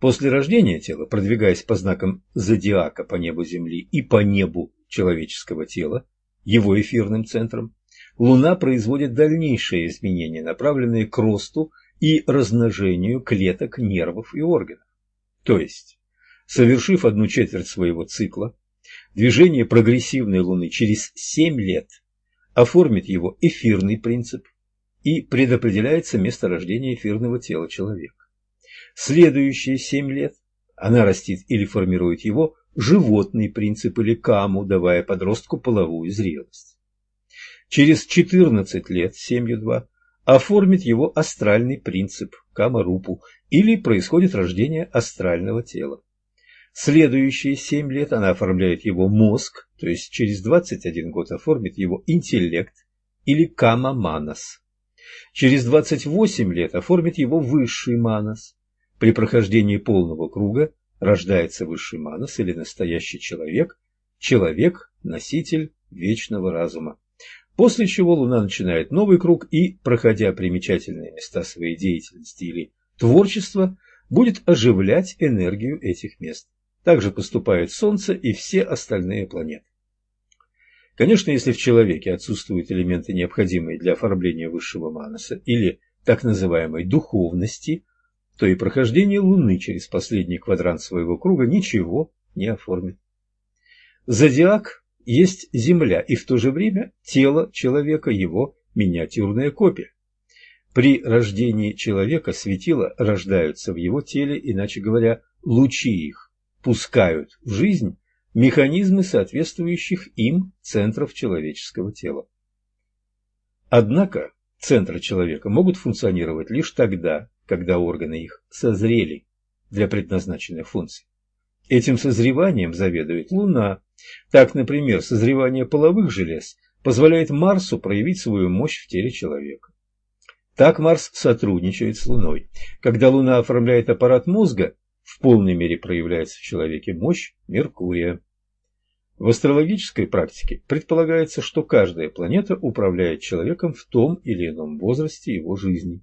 После рождения тела, продвигаясь по знакам зодиака по небу Земли и по небу человеческого тела, его эфирным центром, Луна производит дальнейшие изменения, направленные к росту и размножению клеток, нервов и органов. То есть совершив одну четверть своего цикла, движение прогрессивной Луны через 7 лет оформит его эфирный принцип и предопределяется место рождения эфирного тела человека. Следующие 7 лет она растит или формирует его животный принцип или каму, давая подростку половую зрелость. Через 14 лет, 7 2, оформит его астральный принцип, кама-рупу, или происходит рождение астрального тела. Следующие семь лет она оформляет его мозг, то есть через 21 год оформит его интеллект или кама-манас. Через 28 лет оформит его высший манас. При прохождении полного круга рождается высший манас или настоящий человек, человек-носитель вечного разума. После чего Луна начинает новый круг и, проходя примечательные места своей деятельности или творчества, будет оживлять энергию этих мест. Также поступает Солнце и все остальные планеты. Конечно, если в человеке отсутствуют элементы, необходимые для оформления высшего манаса или так называемой духовности, то и прохождение Луны через последний квадрант своего круга ничего не оформит. Зодиак есть Земля и в то же время тело человека, его миниатюрная копия. При рождении человека светила рождаются в его теле, иначе говоря, лучи их пускают в жизнь механизмы соответствующих им центров человеческого тела. Однако центры человека могут функционировать лишь тогда, когда органы их созрели для предназначенных функций. Этим созреванием заведует Луна. Так, например, созревание половых желез позволяет Марсу проявить свою мощь в теле человека. Так Марс сотрудничает с Луной. Когда Луна оформляет аппарат мозга, в полной мере проявляется в человеке мощь Меркурия. В астрологической практике предполагается, что каждая планета управляет человеком в том или ином возрасте его жизни.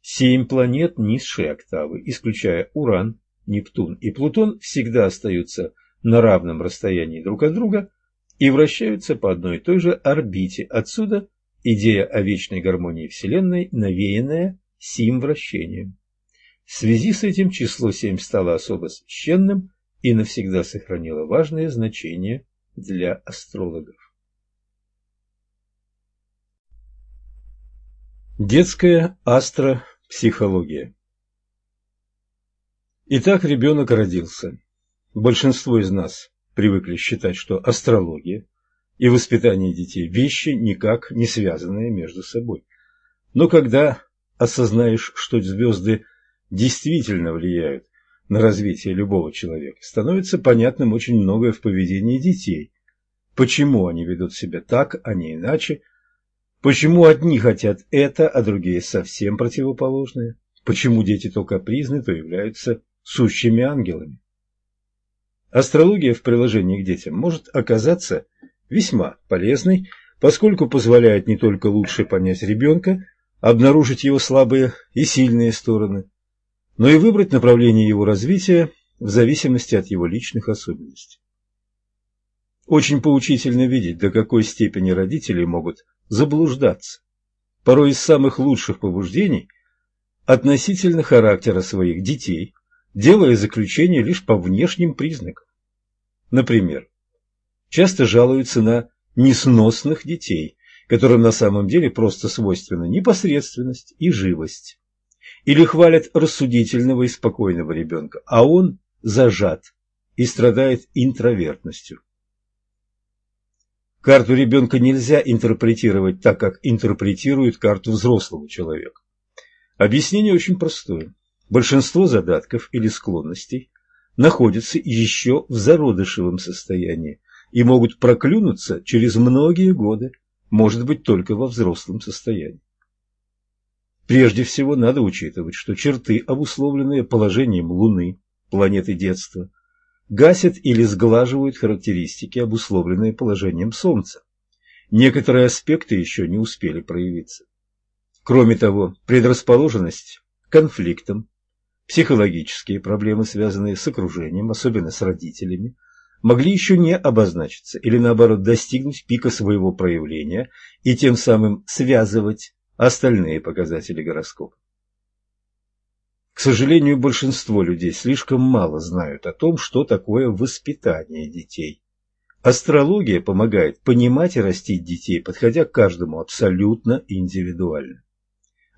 Семь планет низшей октавы, исключая Уран, Нептун и Плутон, всегда остаются на равном расстоянии друг от друга и вращаются по одной и той же орбите. Отсюда идея о вечной гармонии Вселенной, навеянная сим вращением. В связи с этим число 7 стало особо священным и навсегда сохранило важное значение для астрологов. Детская астропсихология Итак, ребенок родился. Большинство из нас привыкли считать, что астрология и воспитание детей – вещи, никак не связанные между собой. Но когда осознаешь, что звезды – действительно влияют на развитие любого человека, становится понятным очень многое в поведении детей. Почему они ведут себя так, а не иначе? Почему одни хотят это, а другие совсем противоположные? Почему дети то капризны, то являются сущими ангелами? Астрология в приложении к детям может оказаться весьма полезной, поскольку позволяет не только лучше понять ребенка, обнаружить его слабые и сильные стороны, но и выбрать направление его развития в зависимости от его личных особенностей. Очень поучительно видеть, до какой степени родители могут заблуждаться, порой из самых лучших побуждений, относительно характера своих детей, делая заключение лишь по внешним признакам. Например, часто жалуются на несносных детей, которым на самом деле просто свойственна непосредственность и живость. Или хвалят рассудительного и спокойного ребенка, а он зажат и страдает интровертностью. Карту ребенка нельзя интерпретировать так, как интерпретирует карту взрослого человека. Объяснение очень простое. Большинство задатков или склонностей находятся еще в зародышевом состоянии и могут проклюнуться через многие годы, может быть, только во взрослом состоянии. Прежде всего надо учитывать, что черты, обусловленные положением Луны, планеты детства, гасят или сглаживают характеристики, обусловленные положением Солнца. Некоторые аспекты еще не успели проявиться. Кроме того, предрасположенность к конфликтам, психологические проблемы, связанные с окружением, особенно с родителями, могли еще не обозначиться или наоборот достигнуть пика своего проявления и тем самым связывать остальные показатели гороскопа. К сожалению, большинство людей слишком мало знают о том, что такое воспитание детей. Астрология помогает понимать и растить детей, подходя к каждому абсолютно индивидуально.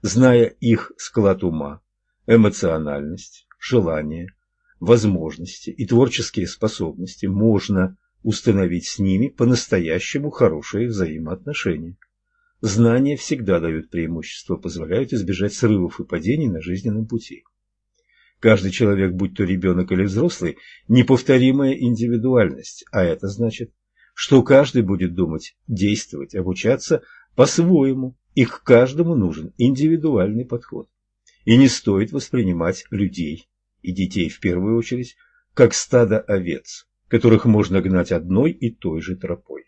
Зная их склад ума, эмоциональность, желания, возможности и творческие способности, можно установить с ними по-настоящему хорошие взаимоотношения. Знания всегда дают преимущество, позволяют избежать срывов и падений на жизненном пути. Каждый человек, будь то ребенок или взрослый, неповторимая индивидуальность, а это значит, что каждый будет думать, действовать, обучаться по-своему, и к каждому нужен индивидуальный подход. И не стоит воспринимать людей, и детей в первую очередь, как стадо овец, которых можно гнать одной и той же тропой.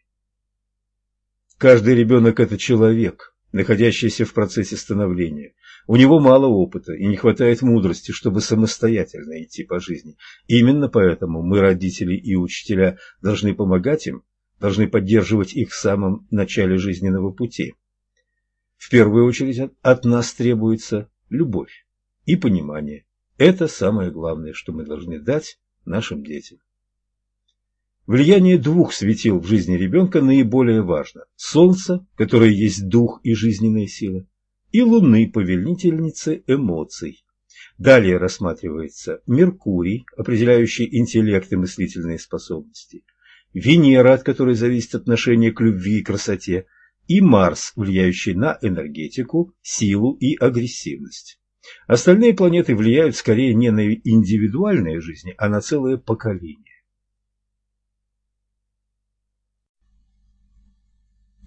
Каждый ребенок – это человек, находящийся в процессе становления. У него мало опыта и не хватает мудрости, чтобы самостоятельно идти по жизни. Именно поэтому мы, родители и учителя, должны помогать им, должны поддерживать их в самом начале жизненного пути. В первую очередь от нас требуется любовь и понимание. Это самое главное, что мы должны дать нашим детям. Влияние двух светил в жизни ребенка наиболее важно. Солнца, которое есть дух и жизненная сила, и Луны, повелительницы эмоций. Далее рассматривается Меркурий, определяющий интеллект и мыслительные способности, Венера, от которой зависит отношение к любви и красоте, и Марс, влияющий на энергетику, силу и агрессивность. Остальные планеты влияют скорее не на индивидуальные жизни, а на целое поколение.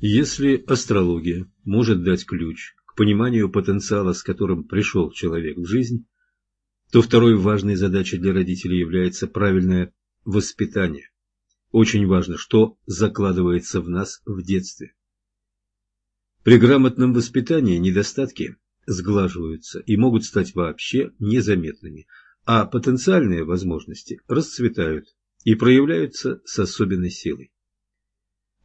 Если астрология может дать ключ к пониманию потенциала, с которым пришел человек в жизнь, то второй важной задачей для родителей является правильное воспитание. Очень важно, что закладывается в нас в детстве. При грамотном воспитании недостатки сглаживаются и могут стать вообще незаметными, а потенциальные возможности расцветают и проявляются с особенной силой.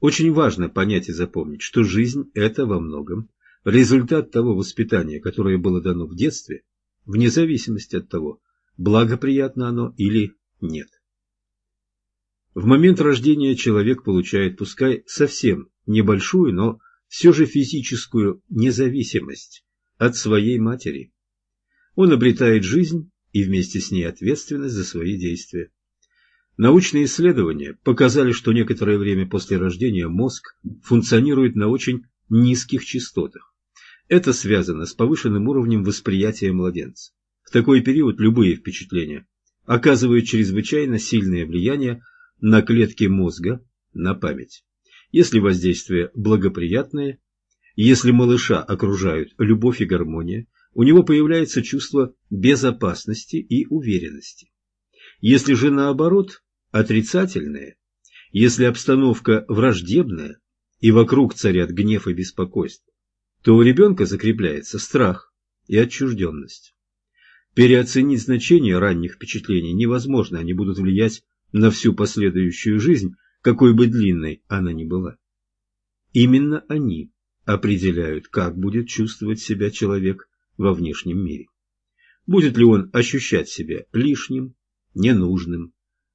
Очень важно понять и запомнить, что жизнь – это во многом результат того воспитания, которое было дано в детстве, вне зависимости от того, благоприятно оно или нет. В момент рождения человек получает, пускай совсем небольшую, но все же физическую независимость от своей матери. Он обретает жизнь и вместе с ней ответственность за свои действия. Научные исследования показали, что некоторое время после рождения мозг функционирует на очень низких частотах. Это связано с повышенным уровнем восприятия младенца. В такой период любые впечатления оказывают чрезвычайно сильное влияние на клетки мозга, на память. Если воздействие благоприятное, если малыша окружают любовь и гармония, у него появляется чувство безопасности и уверенности. Если же наоборот, отрицательное, если обстановка враждебная и вокруг царят гнев и беспокойство, то у ребенка закрепляется страх и отчужденность. Переоценить значение ранних впечатлений невозможно, они будут влиять на всю последующую жизнь, какой бы длинной она ни была. Именно они определяют, как будет чувствовать себя человек во внешнем мире. Будет ли он ощущать себя лишним, ненужным,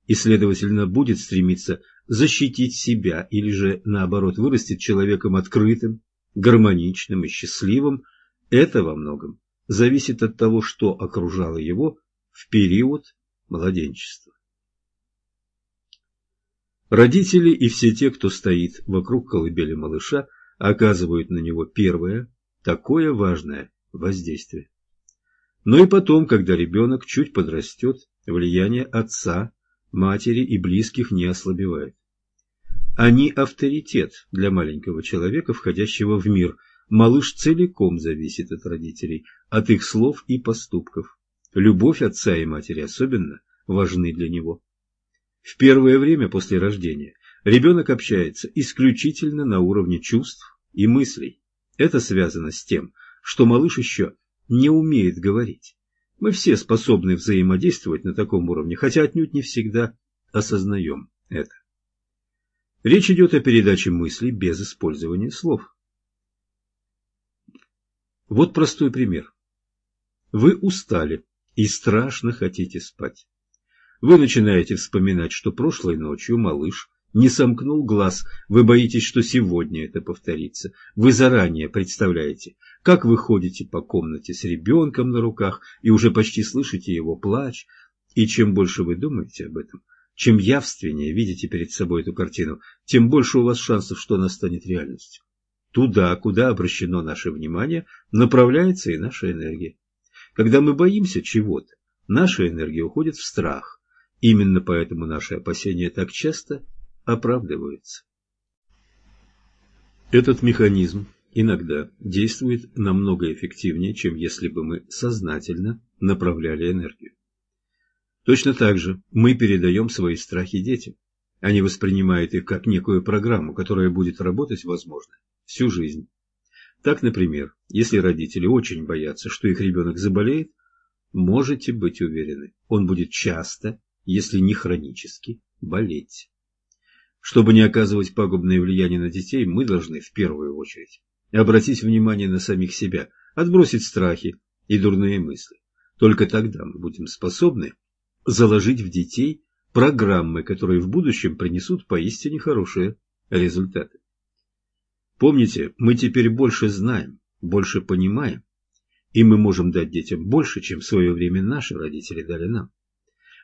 и, следовательно, будет стремиться защитить себя или же, наоборот, вырастет человеком открытым, гармоничным и счастливым, это во многом зависит от того, что окружало его в период младенчества. Родители и все те, кто стоит вокруг колыбели малыша, оказывают на него первое, такое важное воздействие. Но и потом, когда ребенок чуть подрастет, влияние отца матери и близких не ослабевает. Они авторитет для маленького человека, входящего в мир. Малыш целиком зависит от родителей, от их слов и поступков. Любовь отца и матери особенно важны для него. В первое время после рождения ребенок общается исключительно на уровне чувств и мыслей. Это связано с тем, что малыш еще не умеет говорить. Мы все способны взаимодействовать на таком уровне, хотя отнюдь не всегда осознаем это. Речь идет о передаче мыслей без использования слов. Вот простой пример. Вы устали и страшно хотите спать. Вы начинаете вспоминать, что прошлой ночью малыш не сомкнул глаз, вы боитесь, что сегодня это повторится. Вы заранее представляете, как вы ходите по комнате с ребенком на руках и уже почти слышите его плач. И чем больше вы думаете об этом, чем явственнее видите перед собой эту картину, тем больше у вас шансов, что она станет реальностью. Туда, куда обращено наше внимание, направляется и наша энергия. Когда мы боимся чего-то, наша энергия уходит в страх. Именно поэтому наши опасения так часто оправдываются. Этот механизм иногда действует намного эффективнее, чем если бы мы сознательно направляли энергию. Точно так же мы передаем свои страхи детям. Они воспринимают их как некую программу, которая будет работать, возможно, всю жизнь. Так, например, если родители очень боятся, что их ребенок заболеет, можете быть уверены, он будет часто, если не хронически, болеть. Чтобы не оказывать пагубное влияние на детей, мы должны в первую очередь обратить внимание на самих себя, отбросить страхи и дурные мысли. Только тогда мы будем способны заложить в детей программы, которые в будущем принесут поистине хорошие результаты. Помните, мы теперь больше знаем, больше понимаем, и мы можем дать детям больше, чем в свое время наши родители дали нам.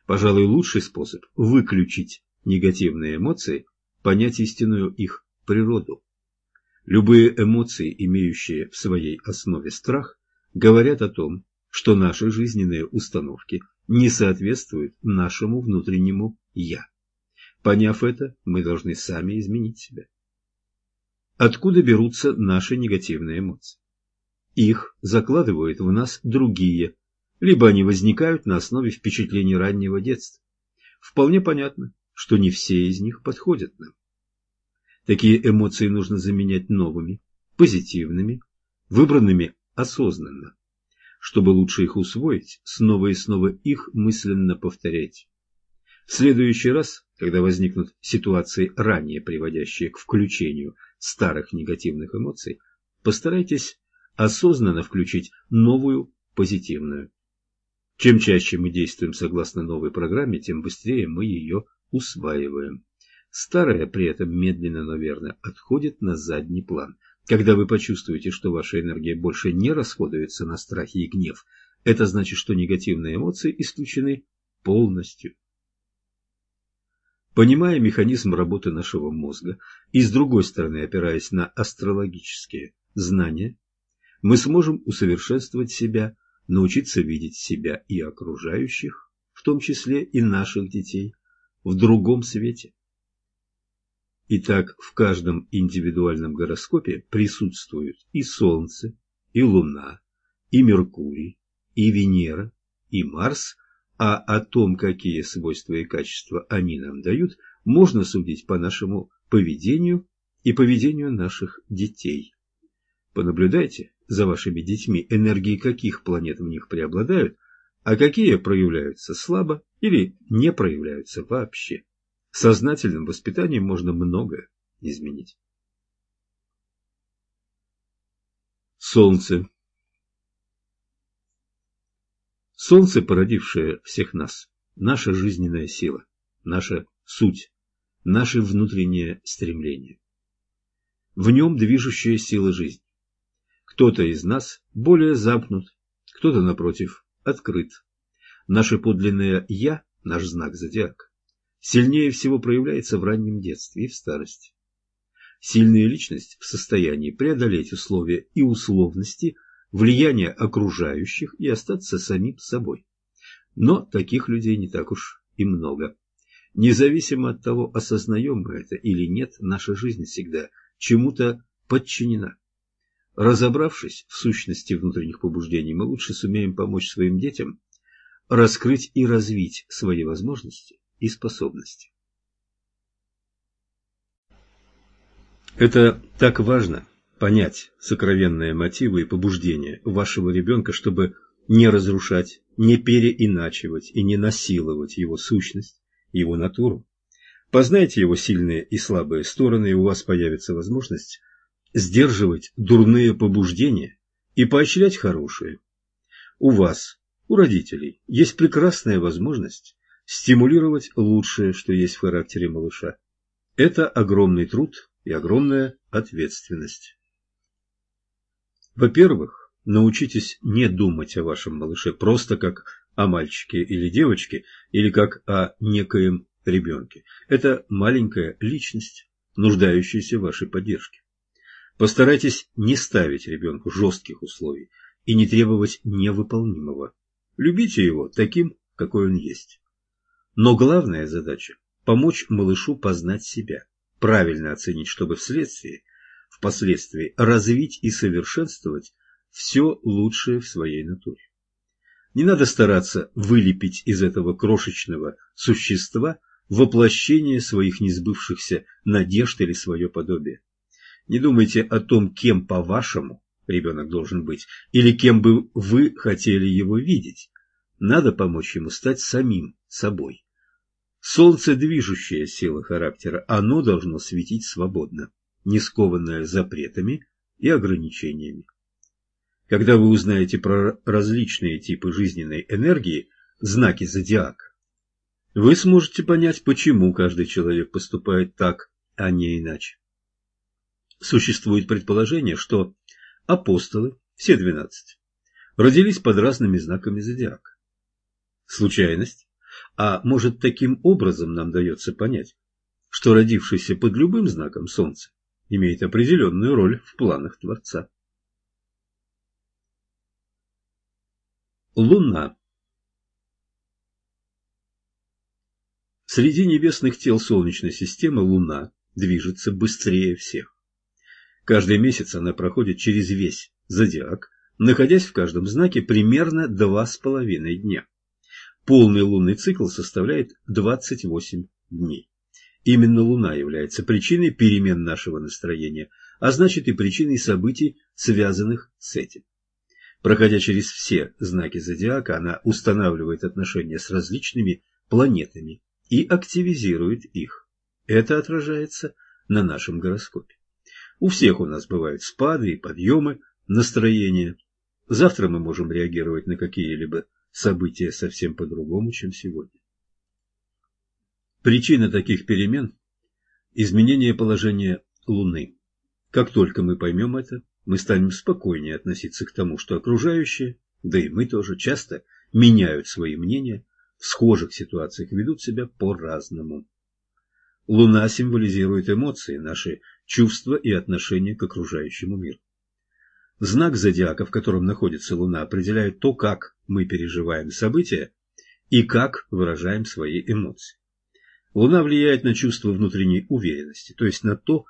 Пожалуй, лучший способ выключить негативные эмоции, понять истинную их природу. Любые эмоции, имеющие в своей основе страх, говорят о том, что наши жизненные установки не соответствуют нашему внутреннему «я». Поняв это, мы должны сами изменить себя. Откуда берутся наши негативные эмоции? Их закладывают в нас другие, либо они возникают на основе впечатлений раннего детства. Вполне понятно, что не все из них подходят нам. Такие эмоции нужно заменять новыми, позитивными, выбранными осознанно. Чтобы лучше их усвоить, снова и снова их мысленно повторять. В следующий раз, когда возникнут ситуации, ранее приводящие к включению старых негативных эмоций, постарайтесь осознанно включить новую позитивную. Чем чаще мы действуем согласно новой программе, тем быстрее мы ее усваиваем. Старое при этом медленно, но верно отходит на задний план. Когда вы почувствуете, что ваша энергия больше не расходуется на страхи и гнев, это значит, что негативные эмоции исключены полностью. Понимая механизм работы нашего мозга и, с другой стороны, опираясь на астрологические знания, мы сможем усовершенствовать себя, научиться видеть себя и окружающих, в том числе и наших детей, в другом свете. Итак, в каждом индивидуальном гороскопе присутствуют и Солнце, и Луна, и Меркурий, и Венера, и Марс, а о том, какие свойства и качества они нам дают, можно судить по нашему поведению и поведению наших детей. Понаблюдайте за вашими детьми, энергии каких планет в них преобладают, а какие проявляются слабо или не проявляются вообще. Сознательным воспитанием можно многое изменить. Солнце Солнце, породившее всех нас, наша жизненная сила, наша суть, наше внутреннее стремление. В нем движущая сила жизни. Кто-то из нас более замкнут, кто-то, напротив, открыт. Наше подлинное «я» – наш знак зодиака сильнее всего проявляется в раннем детстве и в старости. Сильная личность в состоянии преодолеть условия и условности, влияние окружающих и остаться самим собой. Но таких людей не так уж и много. Независимо от того, осознаем мы это или нет, наша жизнь всегда чему-то подчинена. Разобравшись в сущности внутренних побуждений, мы лучше сумеем помочь своим детям раскрыть и развить свои возможности и способности. Это так важно понять сокровенные мотивы и побуждения вашего ребенка, чтобы не разрушать, не переиначивать и не насиловать его сущность, его натуру. Познайте его сильные и слабые стороны, и у вас появится возможность сдерживать дурные побуждения и поощрять хорошие. У вас, у родителей, есть прекрасная возможность стимулировать лучшее, что есть в характере малыша. Это огромный труд и огромная ответственность. Во-первых, научитесь не думать о вашем малыше просто как о мальчике или девочке, или как о некоем ребенке. Это маленькая личность, нуждающаяся в вашей поддержке. Постарайтесь не ставить ребенку жестких условий и не требовать невыполнимого. Любите его таким, какой он есть. Но главная задача – помочь малышу познать себя, правильно оценить, чтобы вследствие, впоследствии развить и совершенствовать все лучшее в своей натуре. Не надо стараться вылепить из этого крошечного существа воплощение своих несбывшихся надежд или свое подобие. Не думайте о том, кем по-вашему ребенок должен быть, или кем бы вы хотели его видеть. Надо помочь ему стать самим собой. Солнце – движущая сила характера, оно должно светить свободно, не скованное запретами и ограничениями. Когда вы узнаете про различные типы жизненной энергии, знаки зодиака, вы сможете понять, почему каждый человек поступает так, а не иначе. Существует предположение, что апостолы, все двенадцать, родились под разными знаками зодиака. Случайность? А может, таким образом нам дается понять, что родившийся под любым знаком Солнца имеет определенную роль в планах Творца. Луна Среди небесных тел Солнечной системы Луна движется быстрее всех. Каждый месяц она проходит через весь зодиак, находясь в каждом знаке примерно два с половиной дня. Полный лунный цикл составляет 28 дней. Именно Луна является причиной перемен нашего настроения, а значит и причиной событий, связанных с этим. Проходя через все знаки зодиака, она устанавливает отношения с различными планетами и активизирует их. Это отражается на нашем гороскопе. У всех у нас бывают спады и подъемы настроения. Завтра мы можем реагировать на какие-либо события совсем по-другому, чем сегодня. Причина таких перемен – изменение положения Луны. Как только мы поймем это, мы станем спокойнее относиться к тому, что окружающие, да и мы тоже, часто меняют свои мнения, в схожих ситуациях ведут себя по-разному. Луна символизирует эмоции, наши чувства и отношения к окружающему миру. Знак зодиака, в котором находится Луна, определяет то, как мы переживаем события и как выражаем свои эмоции. Луна влияет на чувство внутренней уверенности, то есть на то,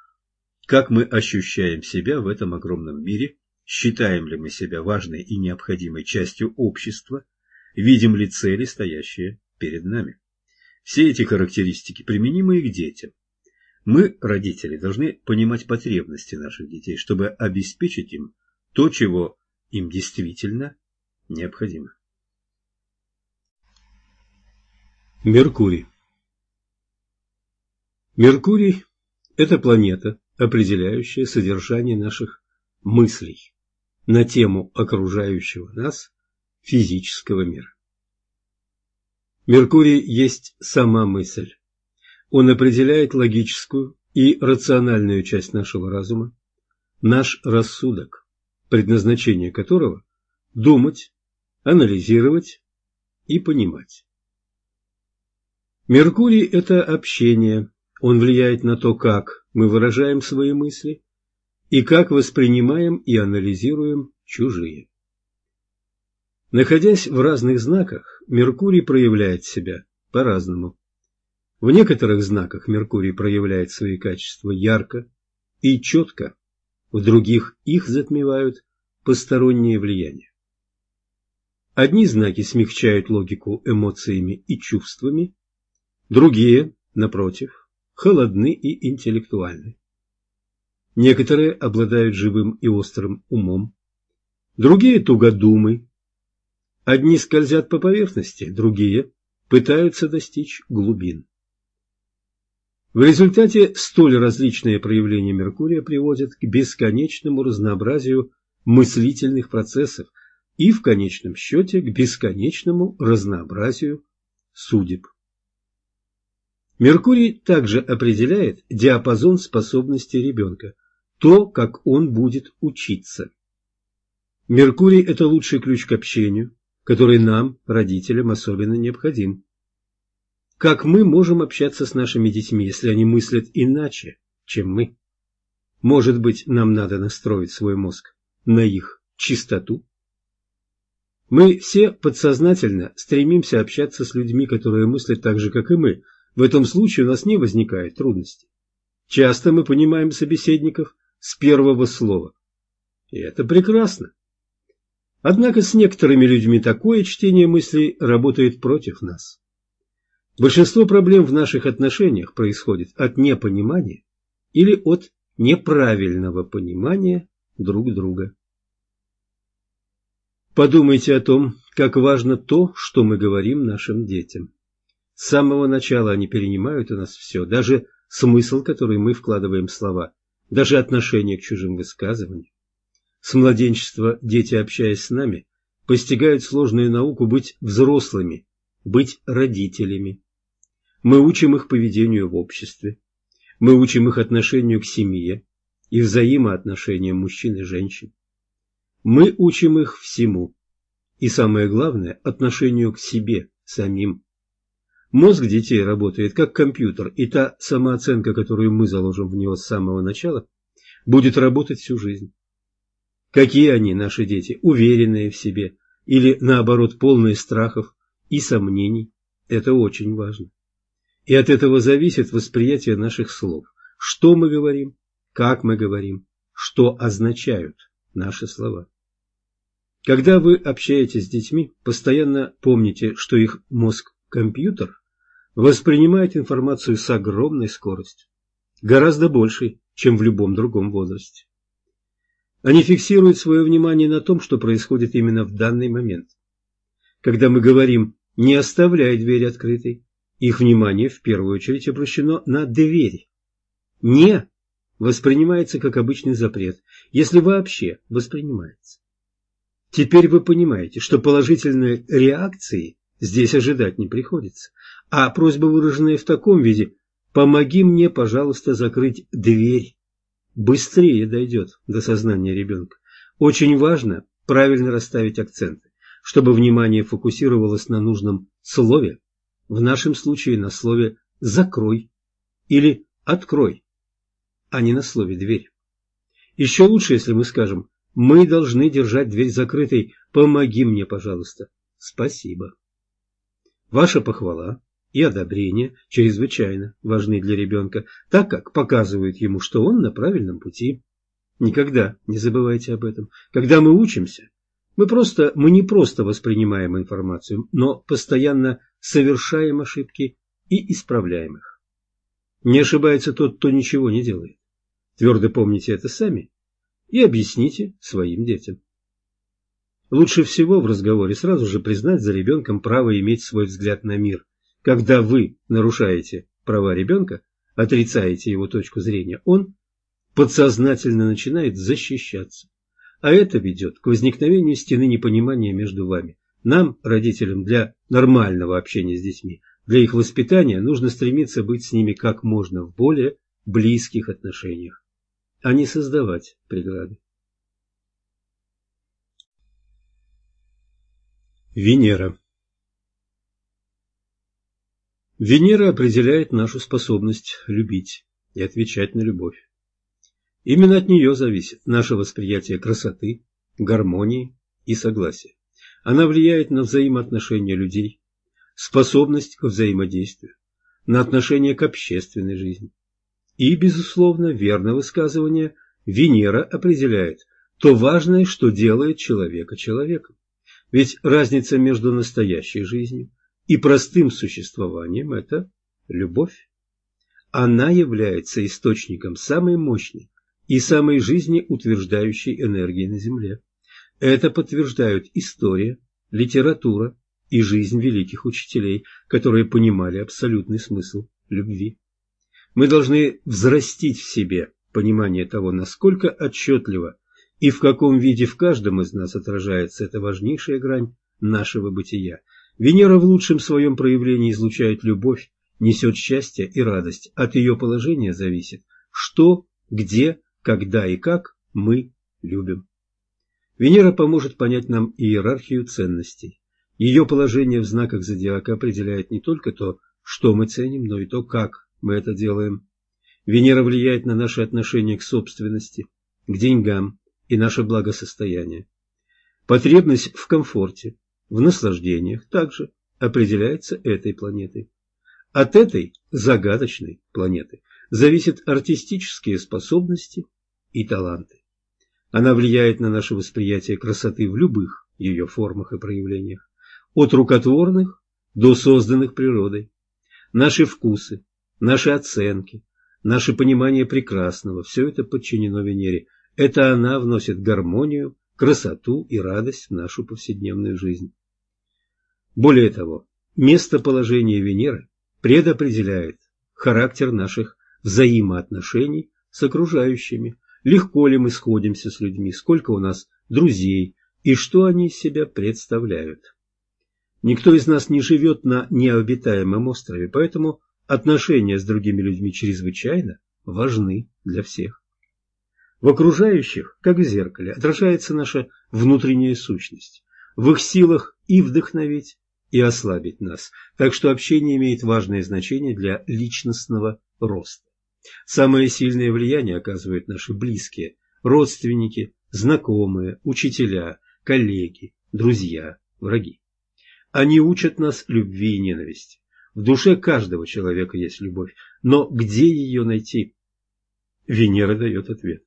как мы ощущаем себя в этом огромном мире, считаем ли мы себя важной и необходимой частью общества, видим ли цели, стоящие перед нами. Все эти характеристики применимы и к детям. Мы, родители, должны понимать потребности наших детей, чтобы обеспечить им то, чего им действительно необходимо. Меркурий Меркурий – это планета, определяющая содержание наших мыслей на тему окружающего нас физического мира. Меркурий есть сама мысль. Он определяет логическую и рациональную часть нашего разума, наш рассудок, предназначение которого – думать, анализировать и понимать. Меркурий – это общение, он влияет на то, как мы выражаем свои мысли и как воспринимаем и анализируем чужие. Находясь в разных знаках, Меркурий проявляет себя по-разному. В некоторых знаках Меркурий проявляет свои качества ярко и четко, в других их затмевают посторонние влияния. Одни знаки смягчают логику эмоциями и чувствами, другие, напротив, холодны и интеллектуальны. Некоторые обладают живым и острым умом, другие тугодумы Одни скользят по поверхности, другие пытаются достичь глубин. В результате столь различные проявления Меркурия приводят к бесконечному разнообразию мыслительных процессов и, в конечном счете, к бесконечному разнообразию судеб. Меркурий также определяет диапазон способностей ребенка, то, как он будет учиться. Меркурий – это лучший ключ к общению, который нам, родителям, особенно необходим. Как мы можем общаться с нашими детьми, если они мыслят иначе, чем мы? Может быть, нам надо настроить свой мозг на их чистоту? Мы все подсознательно стремимся общаться с людьми, которые мыслят так же, как и мы. В этом случае у нас не возникает трудностей. Часто мы понимаем собеседников с первого слова. И это прекрасно. Однако с некоторыми людьми такое чтение мыслей работает против нас. Большинство проблем в наших отношениях происходит от непонимания или от неправильного понимания друг друга. Подумайте о том, как важно то, что мы говорим нашим детям. С самого начала они перенимают у нас все, даже смысл, который мы вкладываем в слова, даже отношение к чужим высказываниям. С младенчества дети, общаясь с нами, постигают сложную науку быть взрослыми, быть родителями. Мы учим их поведению в обществе, мы учим их отношению к семье и взаимоотношениям мужчин и женщин. Мы учим их всему, и самое главное – отношению к себе самим. Мозг детей работает как компьютер, и та самооценка, которую мы заложим в него с самого начала, будет работать всю жизнь. Какие они, наши дети, уверенные в себе или, наоборот, полные страхов и сомнений, это очень важно. И от этого зависит восприятие наших слов. Что мы говорим, как мы говорим, что означают наши слова. Когда вы общаетесь с детьми, постоянно помните, что их мозг-компьютер воспринимает информацию с огромной скоростью, гораздо большей, чем в любом другом возрасте. Они фиксируют свое внимание на том, что происходит именно в данный момент. Когда мы говорим «не оставляй дверь открытой», их внимание в первую очередь обращено на дверь. «Не» воспринимается как обычный запрет, если вообще воспринимается. Теперь вы понимаете, что положительной реакции здесь ожидать не приходится, а просьба, выраженная в таком виде «помоги мне, пожалуйста, закрыть дверь», быстрее дойдет до сознания ребенка. Очень важно правильно расставить акценты, чтобы внимание фокусировалось на нужном слове, в нашем случае на слове «закрой» или «открой», а не на слове «дверь». Еще лучше, если мы скажем «мы должны держать дверь закрытой, помоги мне, пожалуйста». Спасибо. Ваша похвала и одобрение чрезвычайно важны для ребенка, так как показывают ему, что он на правильном пути. Никогда не забывайте об этом. Когда мы учимся, мы, просто, мы не просто воспринимаем информацию, но постоянно совершаем ошибки и исправляем их. Не ошибается тот, кто ничего не делает. Твердо помните это сами и объясните своим детям. Лучше всего в разговоре сразу же признать за ребенком право иметь свой взгляд на мир, когда вы нарушаете права ребенка, отрицаете его точку зрения, он подсознательно начинает защищаться. А это ведет к возникновению стены непонимания между вами. Нам, родителям, для нормального общения с детьми, для их воспитания нужно стремиться быть с ними как можно в более близких отношениях, а не создавать преграды. Венера Венера определяет нашу способность любить и отвечать на любовь. Именно от нее зависит наше восприятие красоты, гармонии и согласия. Она влияет на взаимоотношения людей, способность к взаимодействию, на отношение к общественной жизни. И, безусловно, верное высказывание Венера определяет то важное, что делает человека человеком. Ведь разница между настоящей жизнью и простым существованием – это любовь. Она является источником самой мощной и самой жизнеутверждающей энергии на Земле. Это подтверждают история, литература и жизнь великих учителей, которые понимали абсолютный смысл любви. Мы должны взрастить в себе понимание того, насколько отчетливо и в каком виде в каждом из нас отражается эта важнейшая грань нашего бытия – Венера в лучшем своем проявлении излучает любовь, несет счастье и радость. От ее положения зависит, что, где, когда и как мы любим. Венера поможет понять нам иерархию ценностей. Ее положение в знаках зодиака определяет не только то, что мы ценим, но и то, как мы это делаем. Венера влияет на наше отношение к собственности, к деньгам и наше благосостояние. Потребность в комфорте, в наслаждениях также определяется этой планетой. От этой загадочной планеты зависят артистические способности и таланты. Она влияет на наше восприятие красоты в любых ее формах и проявлениях, от рукотворных до созданных природой. Наши вкусы, наши оценки, наше понимание прекрасного – все это подчинено Венере. Это она вносит гармонию, красоту и радость в нашу повседневную жизнь. Более того, местоположение Венеры предопределяет характер наших взаимоотношений с окружающими, легко ли мы сходимся с людьми, сколько у нас друзей и что они из себя представляют. Никто из нас не живет на необитаемом острове, поэтому отношения с другими людьми чрезвычайно важны для всех. В окружающих, как в зеркале, отражается наша внутренняя сущность. В их силах и вдохновить, и ослабить нас, так что общение имеет важное значение для личностного роста. Самое сильное влияние оказывают наши близкие, родственники, знакомые, учителя, коллеги, друзья, враги. Они учат нас любви и ненависти. В душе каждого человека есть любовь, но где ее найти? Венера дает ответ.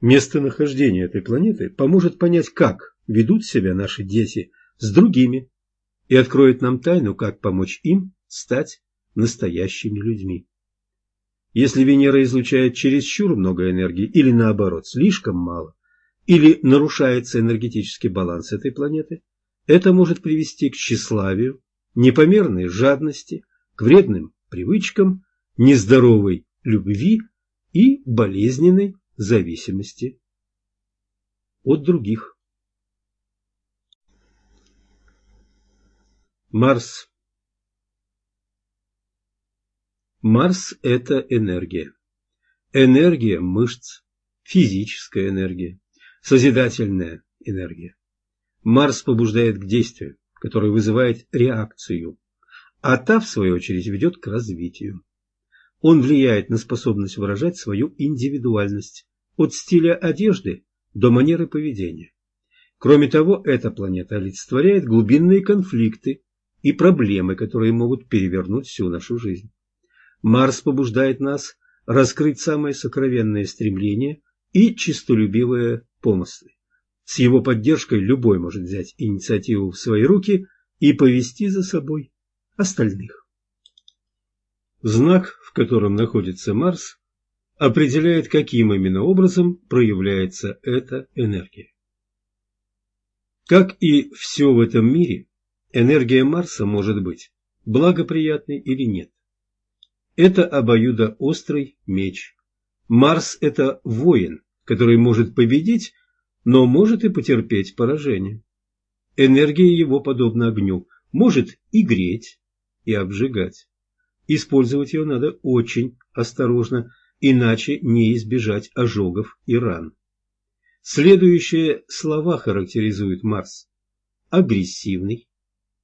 Местонахождение этой планеты поможет понять, как ведут себя наши дети с другими, и откроет нам тайну, как помочь им стать настоящими людьми. Если Венера излучает чересчур много энергии или наоборот слишком мало, или нарушается энергетический баланс этой планеты, это может привести к тщеславию, непомерной жадности, к вредным привычкам, нездоровой любви и болезненной зависимости от других. Марс Марс – это энергия. Энергия мышц, физическая энергия, созидательная энергия. Марс побуждает к действию, которое вызывает реакцию, а та, в свою очередь, ведет к развитию. Он влияет на способность выражать свою индивидуальность, от стиля одежды до манеры поведения. Кроме того, эта планета олицетворяет глубинные конфликты и проблемы, которые могут перевернуть всю нашу жизнь. Марс побуждает нас раскрыть самые сокровенные стремления и чистолюбивые помыслы. С его поддержкой любой может взять инициативу в свои руки и повести за собой остальных. Знак, в котором находится Марс, определяет, каким именно образом проявляется эта энергия. Как и все в этом мире, энергия Марса может быть благоприятной или нет. Это обоюдоострый меч. Марс – это воин, который может победить, но может и потерпеть поражение. Энергия его, подобна огню, может и греть, и обжигать. Использовать ее надо очень осторожно, иначе не избежать ожогов и ран. Следующие слова характеризуют Марс. Агрессивный,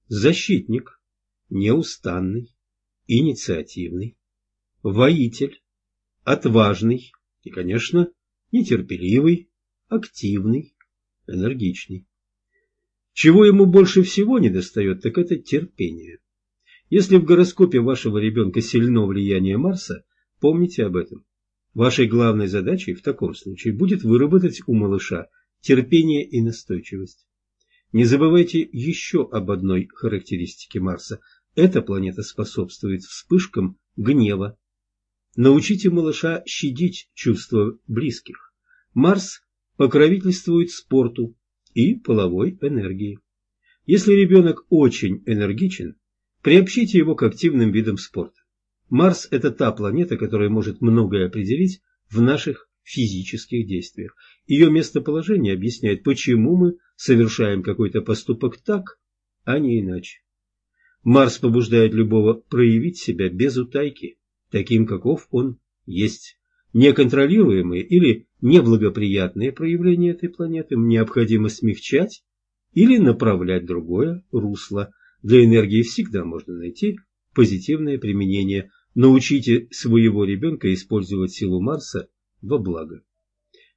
защитник, неустанный, инициативный, воитель, отважный и, конечно, нетерпеливый, активный, энергичный. Чего ему больше всего недостает, так это терпение. Если в гороскопе вашего ребенка сильно влияние Марса, помните об этом. Вашей главной задачей в таком случае будет выработать у малыша терпение и настойчивость. Не забывайте еще об одной характеристике Марса. Эта планета способствует вспышкам гнева, Научите малыша щадить чувства близких. Марс покровительствует спорту и половой энергии. Если ребенок очень энергичен, приобщите его к активным видам спорта. Марс – это та планета, которая может многое определить в наших физических действиях. Ее местоположение объясняет, почему мы совершаем какой-то поступок так, а не иначе. Марс побуждает любого проявить себя без утайки таким, каков он есть. Неконтролируемые или неблагоприятные проявления этой планеты необходимо смягчать или направлять другое русло. Для энергии всегда можно найти позитивное применение, Научите своего ребенка использовать силу Марса во благо.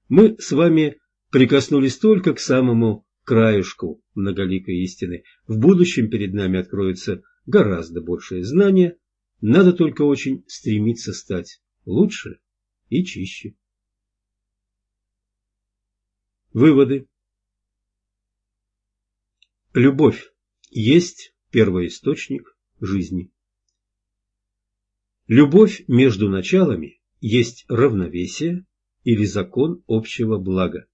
Мы с вами прикоснулись только к самому краюшку многоликой истины. В будущем перед нами откроется гораздо большее знание, надо только очень стремиться стать лучше и чище. Выводы. Любовь есть первоисточник жизни. Любовь между началами есть равновесие или закон общего блага.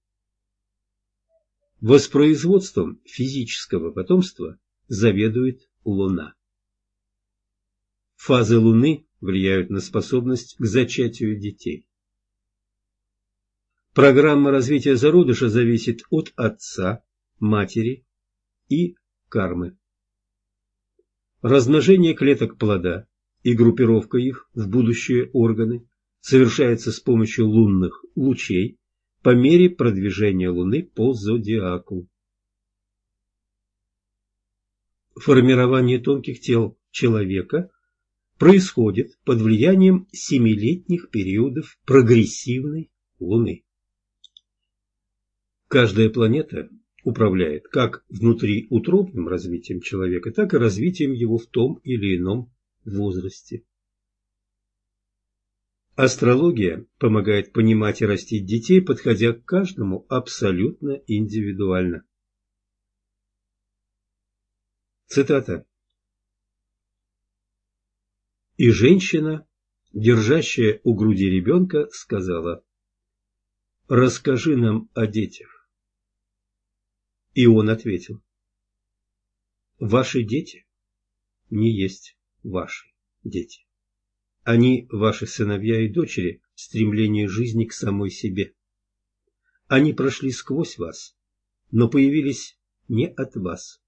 Воспроизводством физического потомства заведует Луна. Фазы Луны влияют на способность к зачатию детей. Программа развития зародыша зависит от отца, матери и кармы. Размножение клеток плода и группировка их в будущие органы совершается с помощью лунных лучей по мере продвижения Луны по зодиаку. Формирование тонких тел человека происходит под влиянием семилетних периодов прогрессивной Луны. Каждая планета управляет как внутриутробным развитием человека, так и развитием его в том или ином возрасте. Астрология помогает понимать и растить детей, подходя к каждому абсолютно индивидуально. Цитата. И женщина, держащая у груди ребенка, сказала, «Расскажи нам о детях». И он ответил, «Ваши дети не есть ваши дети. Они ваши сыновья и дочери в жизни к самой себе. Они прошли сквозь вас, но появились не от вас.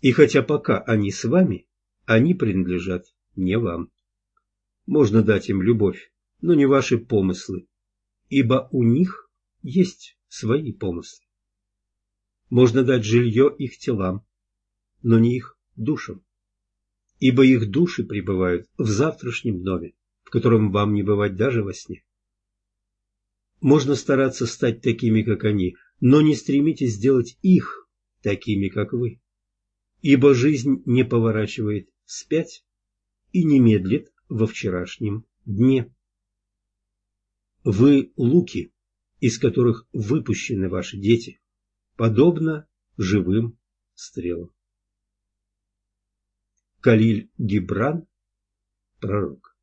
И хотя пока они с вами, они принадлежат не вам. Можно дать им любовь, но не ваши помыслы, ибо у них есть свои помыслы. Можно дать жилье их телам, но не их душам, ибо их души пребывают в завтрашнем доме, в котором вам не бывать даже во сне. Можно стараться стать такими, как они, но не стремитесь сделать их такими, как вы, ибо жизнь не поворачивает вспять и не медлит во вчерашнем дне. Вы луки, из которых выпущены ваши дети, подобно живым стрелам. Калиль Гибран, пророк.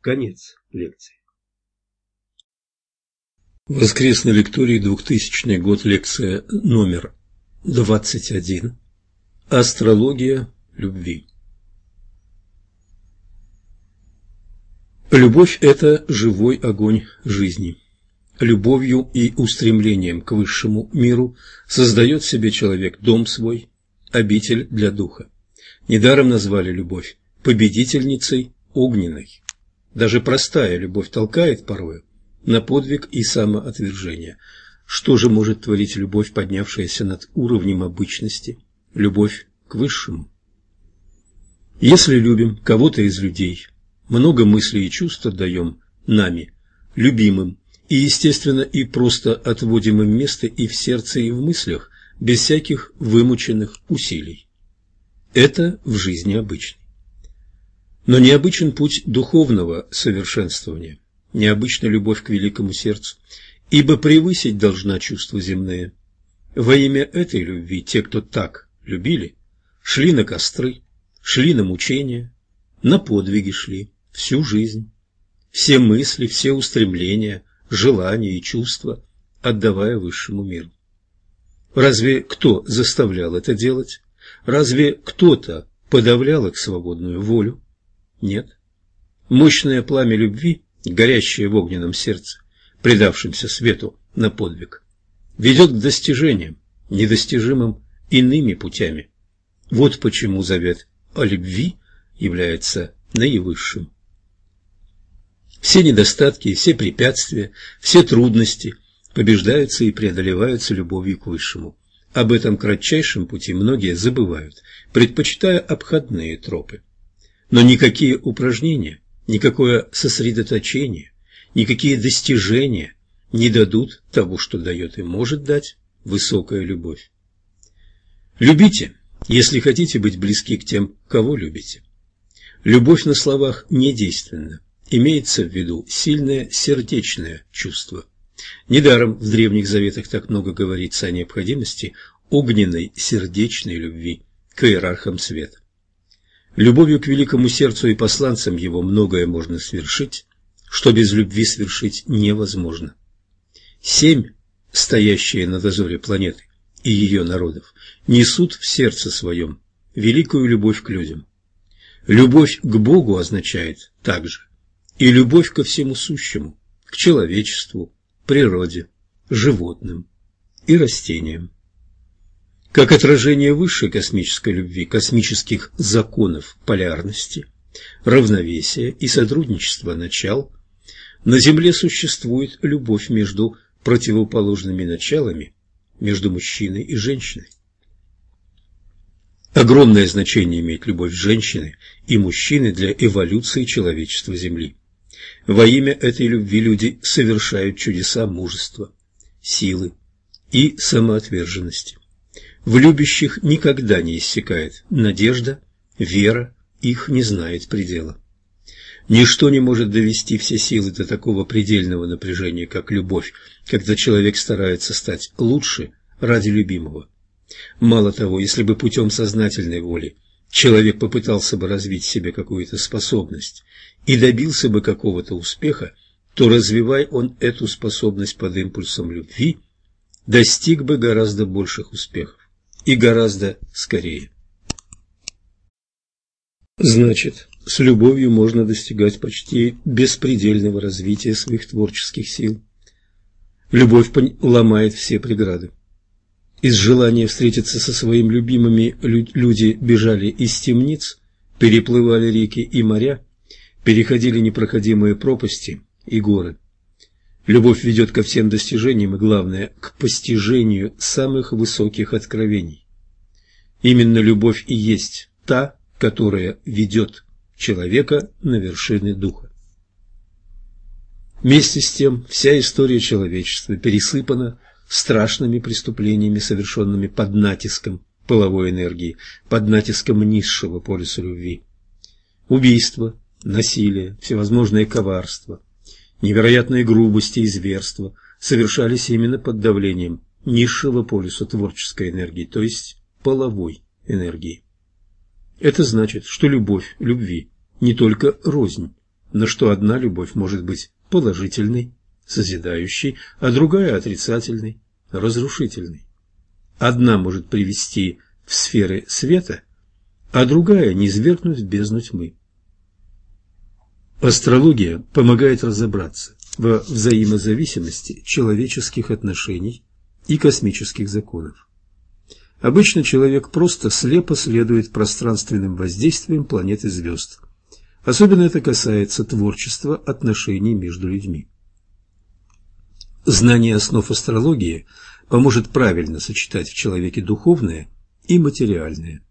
Конец лекции. Воскресный лекторий, 2000 год, лекция номер 21. Астрология любви. Любовь – это живой огонь жизни любовью и устремлением к высшему миру создает себе человек дом свой, обитель для духа. Недаром назвали любовь победительницей огненной. Даже простая любовь толкает порою на подвиг и самоотвержение. Что же может творить любовь, поднявшаяся над уровнем обычности, любовь к высшему? Если любим кого-то из людей, много мыслей и чувств отдаем нами, любимым, и, естественно, и просто отводим им место и в сердце, и в мыслях, без всяких вымученных усилий. Это в жизни обычно. Но необычен путь духовного совершенствования, необычна любовь к великому сердцу, ибо превысить должна чувства земные. Во имя этой любви те, кто так любили, шли на костры, шли на мучения, на подвиги шли всю жизнь. Все мысли, все устремления – желания и чувства, отдавая высшему миру. Разве кто заставлял это делать? Разве кто-то подавлял их свободную волю? Нет. Мощное пламя любви, горящее в огненном сердце, предавшемся свету на подвиг, ведет к достижениям, недостижимым иными путями. Вот почему завет о любви является наивысшим. Все недостатки, все препятствия, все трудности побеждаются и преодолеваются любовью к Высшему. Об этом кратчайшем пути многие забывают, предпочитая обходные тропы. Но никакие упражнения, никакое сосредоточение, никакие достижения не дадут того, что дает и может дать высокая любовь. Любите, если хотите быть близки к тем, кого любите. Любовь на словах не имеется в виду сильное сердечное чувство. Недаром в Древних Заветах так много говорится о необходимости огненной сердечной любви к иерархам света. Любовью к великому сердцу и посланцам его многое можно свершить, что без любви свершить невозможно. Семь, стоящие на дозоре планеты и ее народов, несут в сердце своем великую любовь к людям. Любовь к Богу означает также и любовь ко всему сущему, к человечеству, природе, животным и растениям. Как отражение высшей космической любви, космических законов полярности, равновесия и сотрудничества начал, на Земле существует любовь между противоположными началами, между мужчиной и женщиной. Огромное значение имеет любовь женщины и мужчины для эволюции человечества Земли. Во имя этой любви люди совершают чудеса мужества, силы и самоотверженности. В любящих никогда не иссякает надежда, вера их не знает предела. Ничто не может довести все силы до такого предельного напряжения, как любовь, когда человек старается стать лучше ради любимого. Мало того, если бы путем сознательной воли человек попытался бы развить в себе какую-то способность и добился бы какого-то успеха, то развивай он эту способность под импульсом любви, достиг бы гораздо больших успехов и гораздо скорее. Значит, с любовью можно достигать почти беспредельного развития своих творческих сил. Любовь ломает все преграды. Из желания встретиться со своими любимыми люди бежали из темниц, переплывали реки и моря, переходили непроходимые пропасти и горы. Любовь ведет ко всем достижениям и, главное, к постижению самых высоких откровений. Именно любовь и есть та, которая ведет человека на вершины духа. Вместе с тем, вся история человечества пересыпана страшными преступлениями, совершенными под натиском половой энергии, под натиском низшего полюса любви. Убийство, насилие, всевозможные коварства, невероятные грубости и зверства совершались именно под давлением низшего полюса творческой энергии, то есть половой энергии. Это значит, что любовь любви не только рознь, но что одна любовь может быть положительной, созидающей, а другая отрицательной, разрушительной. Одна может привести в сферы света, а другая низвергнуть в бездну тьмы. Астрология помогает разобраться во взаимозависимости человеческих отношений и космических законов. Обычно человек просто слепо следует пространственным воздействиям планет и звезд. Особенно это касается творчества отношений между людьми. Знание основ астрологии поможет правильно сочетать в человеке духовное и материальное.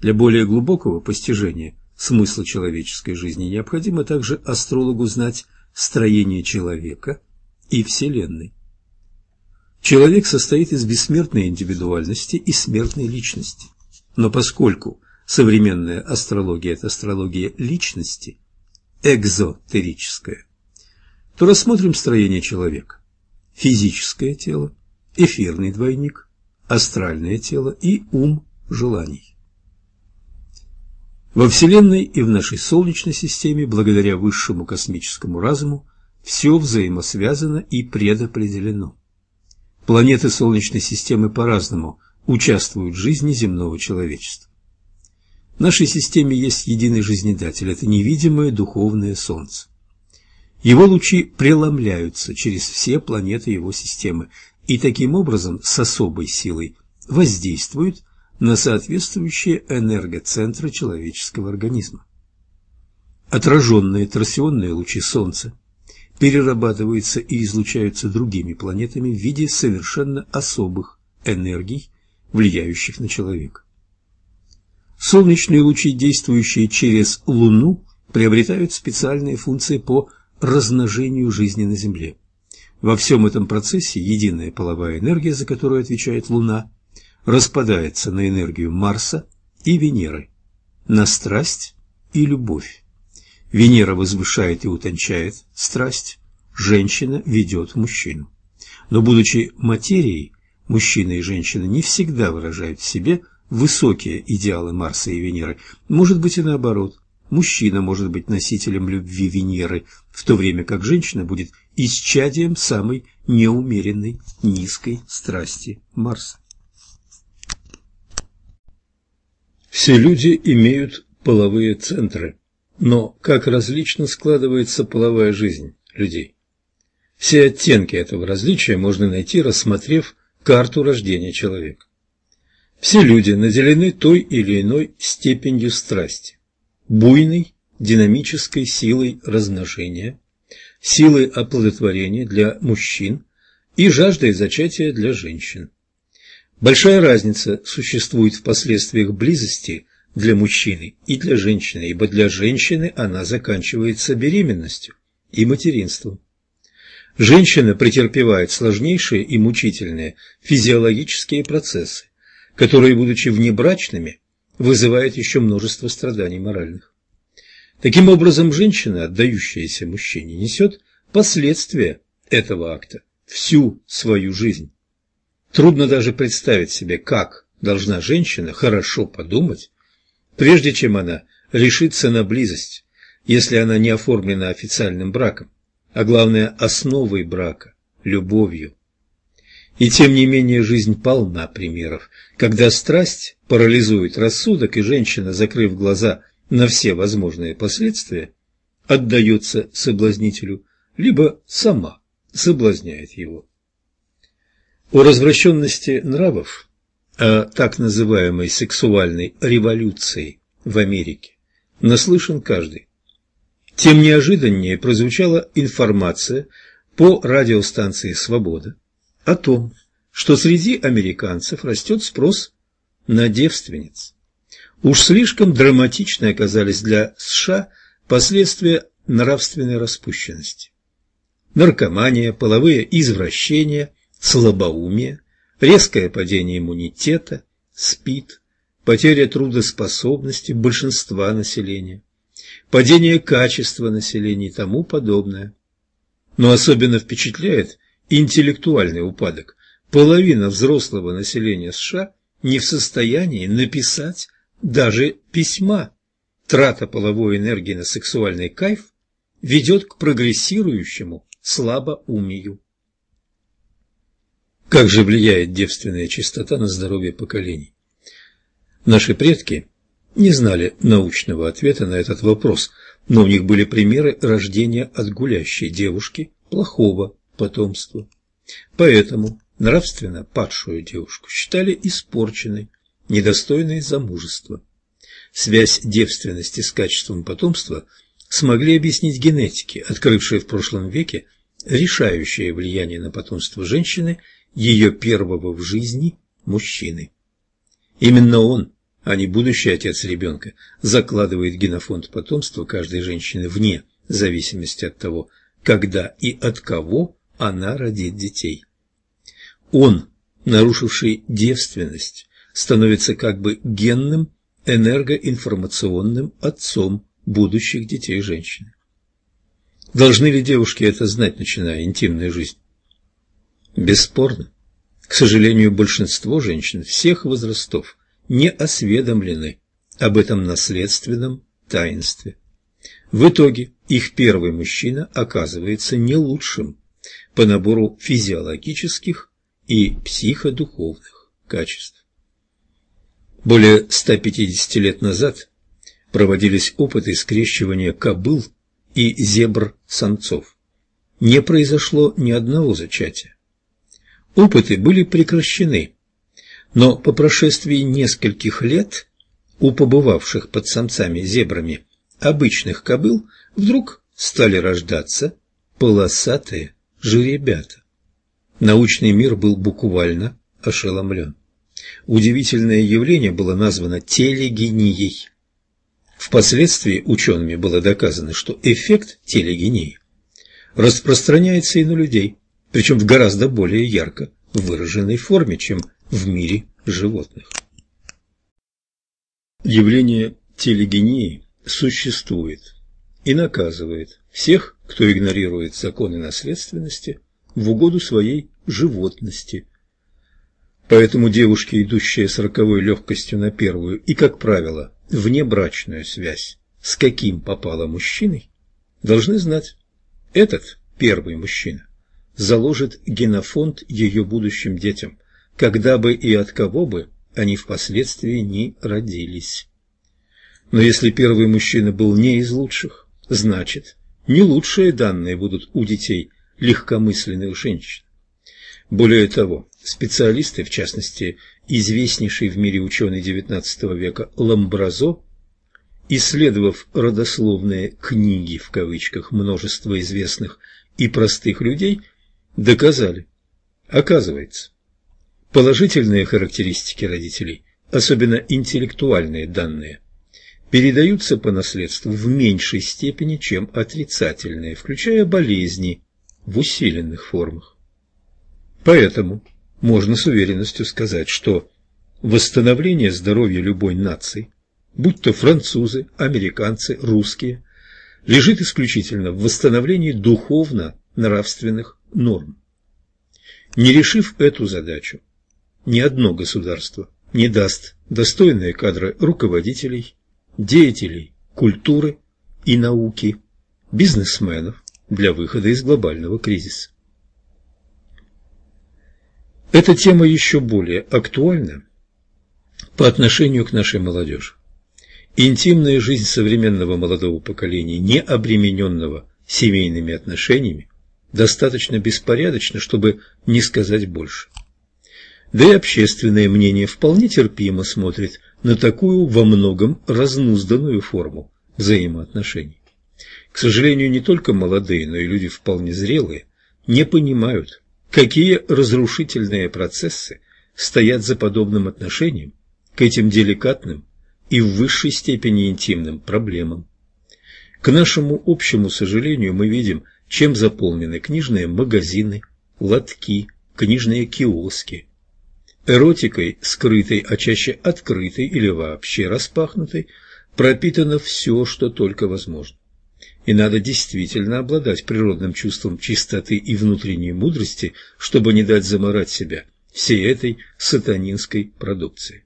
Для более глубокого постижения смысла человеческой жизни необходимо также астрологу знать строение человека и Вселенной. Человек состоит из бессмертной индивидуальности и смертной личности. Но поскольку современная астрология – это астрология личности, экзотерическая, то рассмотрим строение человека. Физическое тело, эфирный двойник, астральное тело и ум желаний. Во Вселенной и в нашей Солнечной системе, благодаря высшему космическому разуму, все взаимосвязано и предопределено. Планеты Солнечной системы по-разному участвуют в жизни земного человечества. В нашей системе есть единый жизнедатель – это невидимое духовное Солнце. Его лучи преломляются через все планеты его системы и таким образом с особой силой воздействуют на соответствующие энергоцентры человеческого организма. Отраженные торсионные лучи Солнца перерабатываются и излучаются другими планетами в виде совершенно особых энергий, влияющих на человека. Солнечные лучи, действующие через Луну, приобретают специальные функции по размножению жизни на Земле. Во всем этом процессе единая половая энергия, за которую отвечает Луна, распадается на энергию Марса и Венеры, на страсть и любовь. Венера возвышает и утончает страсть, женщина ведет мужчину. Но, будучи материей, мужчина и женщина не всегда выражают в себе высокие идеалы Марса и Венеры. Может быть и наоборот. Мужчина может быть носителем любви Венеры, в то время как женщина будет исчадием самой неумеренной низкой страсти Марса. Все люди имеют половые центры, но как различно складывается половая жизнь людей. Все оттенки этого различия можно найти, рассмотрев карту рождения человека. Все люди наделены той или иной степенью страсти, буйной, динамической силой размножения, силой оплодотворения для мужчин и жаждой зачатия для женщин. Большая разница существует в последствиях близости для мужчины и для женщины, ибо для женщины она заканчивается беременностью и материнством. Женщина претерпевает сложнейшие и мучительные физиологические процессы, которые, будучи внебрачными, вызывают еще множество страданий моральных. Таким образом, женщина, отдающаяся мужчине, несет последствия этого акта всю свою жизнь. Трудно даже представить себе, как должна женщина хорошо подумать, прежде чем она решится на близость, если она не оформлена официальным браком а главное основой брака – любовью. И тем не менее жизнь полна примеров, когда страсть парализует рассудок, и женщина, закрыв глаза на все возможные последствия, отдается соблазнителю, либо сама соблазняет его. О развращенности нравов, о так называемой сексуальной революции в Америке наслышан каждый. Тем неожиданнее прозвучала информация по радиостанции «Свобода» о том, что среди американцев растет спрос на девственниц. Уж слишком драматичны оказались для США последствия нравственной распущенности. Наркомания, половые извращения, слабоумие, резкое падение иммунитета, СПИД, потеря трудоспособности большинства населения – падение качества населения и тому подобное. Но особенно впечатляет интеллектуальный упадок. Половина взрослого населения США не в состоянии написать даже письма. Трата половой энергии на сексуальный кайф ведет к прогрессирующему слабоумию. Как же влияет девственная чистота на здоровье поколений? Наши предки не знали научного ответа на этот вопрос, но у них были примеры рождения от гулящей девушки плохого потомства. Поэтому нравственно падшую девушку считали испорченной, недостойной замужества. Связь девственности с качеством потомства смогли объяснить генетики, открывшие в прошлом веке решающее влияние на потомство женщины, ее первого в жизни мужчины. Именно он а не будущий отец ребенка, закладывает генофонд потомства каждой женщины вне зависимости от того, когда и от кого она родит детей. Он, нарушивший девственность, становится как бы генным энергоинформационным отцом будущих детей женщины. Должны ли девушки это знать, начиная интимную жизнь? Бесспорно. К сожалению, большинство женщин всех возрастов не осведомлены об этом наследственном таинстве. В итоге их первый мужчина оказывается не лучшим по набору физиологических и психодуховных качеств. Более 150 лет назад проводились опыты скрещивания кобыл и зебр-самцов. Не произошло ни одного зачатия. Опыты были прекращены но по прошествии нескольких лет у побывавших под самцами-зебрами обычных кобыл вдруг стали рождаться полосатые жеребята. Научный мир был буквально ошеломлен. Удивительное явление было названо телегенией. Впоследствии учеными было доказано, что эффект телегении распространяется и на людей, причем в гораздо более ярко выраженной форме, чем в мире животных. Явление телегении существует и наказывает всех, кто игнорирует законы наследственности в угоду своей животности. Поэтому девушки, идущие с роковой легкостью на первую и, как правило, внебрачную связь с каким попало мужчиной, должны знать, этот первый мужчина заложит генофонд ее будущим детям, когда бы и от кого бы они впоследствии не родились. Но если первый мужчина был не из лучших, значит, не лучшие данные будут у детей легкомысленных женщин. Более того, специалисты, в частности, известнейший в мире ученый XIX века Ламбразо, исследовав родословные «книги» в кавычках множества известных и простых людей, доказали, оказывается, положительные характеристики родителей, особенно интеллектуальные данные, передаются по наследству в меньшей степени, чем отрицательные, включая болезни в усиленных формах. Поэтому можно с уверенностью сказать, что восстановление здоровья любой нации, будь то французы, американцы, русские, лежит исключительно в восстановлении духовно-нравственных норм. Не решив эту задачу, ни одно государство не даст достойные кадры руководителей, деятелей культуры и науки, бизнесменов для выхода из глобального кризиса. Эта тема еще более актуальна по отношению к нашей молодежи. Интимная жизнь современного молодого поколения, не обремененного семейными отношениями, достаточно беспорядочна, чтобы не сказать больше. Да и общественное мнение вполне терпимо смотрит на такую во многом разнузданную форму взаимоотношений. К сожалению, не только молодые, но и люди вполне зрелые не понимают, какие разрушительные процессы стоят за подобным отношением к этим деликатным и в высшей степени интимным проблемам. К нашему общему сожалению мы видим, чем заполнены книжные магазины, лотки, книжные киоски. Эротикой, скрытой, а чаще открытой или вообще распахнутой, пропитано все, что только возможно. И надо действительно обладать природным чувством чистоты и внутренней мудрости, чтобы не дать заморать себя всей этой сатанинской продукции.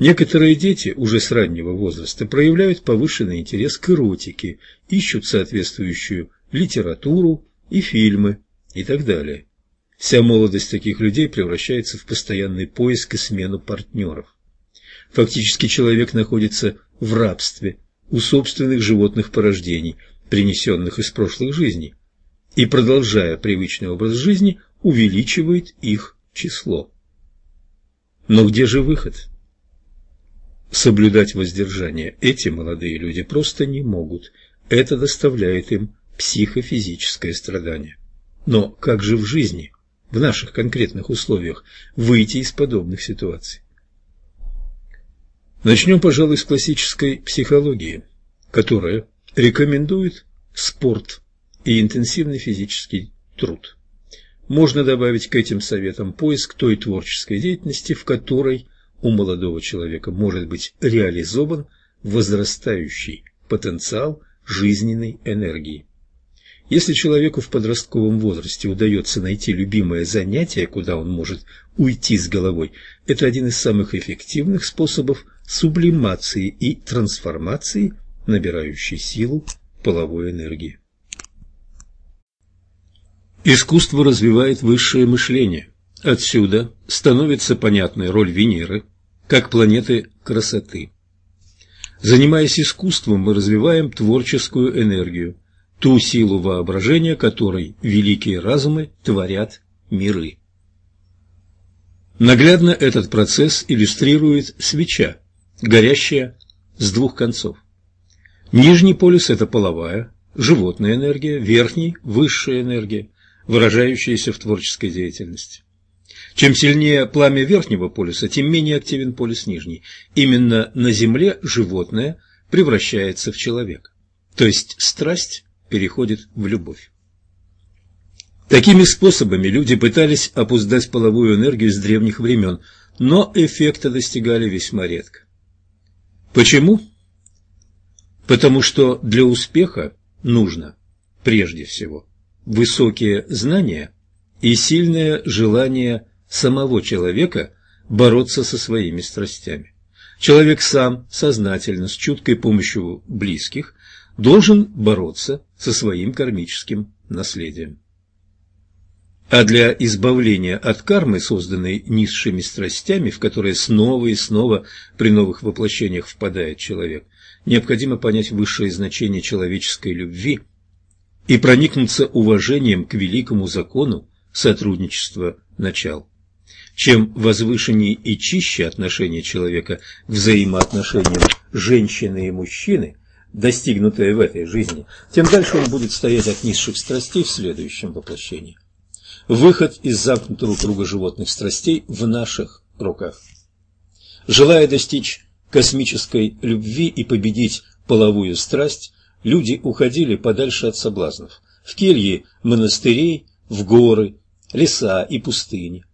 Некоторые дети уже с раннего возраста проявляют повышенный интерес к эротике, ищут соответствующую литературу и фильмы и так далее. Вся молодость таких людей превращается в постоянный поиск и смену партнеров. Фактически человек находится в рабстве у собственных животных порождений, принесенных из прошлых жизней, и, продолжая привычный образ жизни, увеличивает их число. Но где же выход? Соблюдать воздержание эти молодые люди просто не могут. Это доставляет им психофизическое страдание. Но как же в жизни, в наших конкретных условиях, выйти из подобных ситуаций? Начнем, пожалуй, с классической психологии, которая рекомендует спорт и интенсивный физический труд. Можно добавить к этим советам поиск той творческой деятельности, в которой у молодого человека может быть реализован возрастающий потенциал жизненной энергии. Если человеку в подростковом возрасте удается найти любимое занятие, куда он может уйти с головой, это один из самых эффективных способов сублимации и трансформации, набирающей силу половой энергии. Искусство развивает высшее мышление. Отсюда становится понятной роль Венеры как планеты красоты. Занимаясь искусством, мы развиваем творческую энергию, ту силу воображения, которой великие разумы творят миры. Наглядно этот процесс иллюстрирует свеча, горящая с двух концов. Нижний полюс – это половая, животная энергия, верхний – высшая энергия, выражающаяся в творческой деятельности. Чем сильнее пламя верхнего полюса, тем менее активен полюс нижний. Именно на Земле животное превращается в человека. То есть страсть переходит в любовь. Такими способами люди пытались опуздать половую энергию с древних времен, но эффекта достигали весьма редко. Почему? Потому что для успеха нужно, прежде всего, высокие знания и сильное желание самого человека бороться со своими страстями. Человек сам, сознательно, с чуткой помощью близких, должен бороться со своим кармическим наследием. А для избавления от кармы, созданной низшими страстями, в которые снова и снова при новых воплощениях впадает человек, необходимо понять высшее значение человеческой любви и проникнуться уважением к великому закону сотрудничества начал. Чем возвышеннее и чище отношение человека к взаимоотношениям женщины и мужчины, достигнутое в этой жизни, тем дальше он будет стоять от низших страстей в следующем воплощении. Выход из замкнутого круга животных страстей в наших руках. Желая достичь космической любви и победить половую страсть, люди уходили подальше от соблазнов, в кельи монастырей, в горы, леса и пустыни.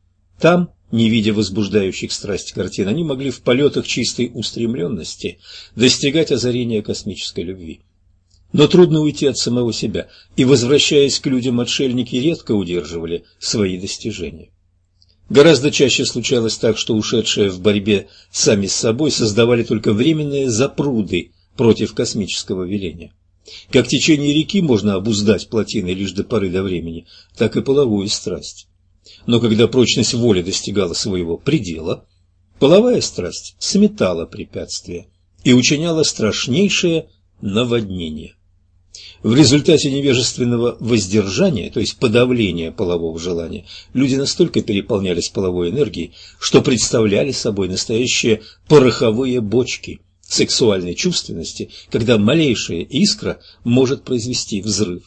Там, не видя возбуждающих страсть картин, они могли в полетах чистой устремленности достигать озарения космической любви. Но трудно уйти от самого себя, и, возвращаясь к людям, отшельники редко удерживали свои достижения. Гораздо чаще случалось так, что ушедшие в борьбе сами с собой создавали только временные запруды против космического веления. Как течение реки можно обуздать плотиной лишь до поры до времени, так и половую страсть. Но когда прочность воли достигала своего предела, половая страсть сметала препятствия и учиняла страшнейшее наводнение. В результате невежественного воздержания, то есть подавления полового желания, люди настолько переполнялись половой энергией, что представляли собой настоящие пороховые бочки сексуальной чувственности, когда малейшая искра может произвести взрыв.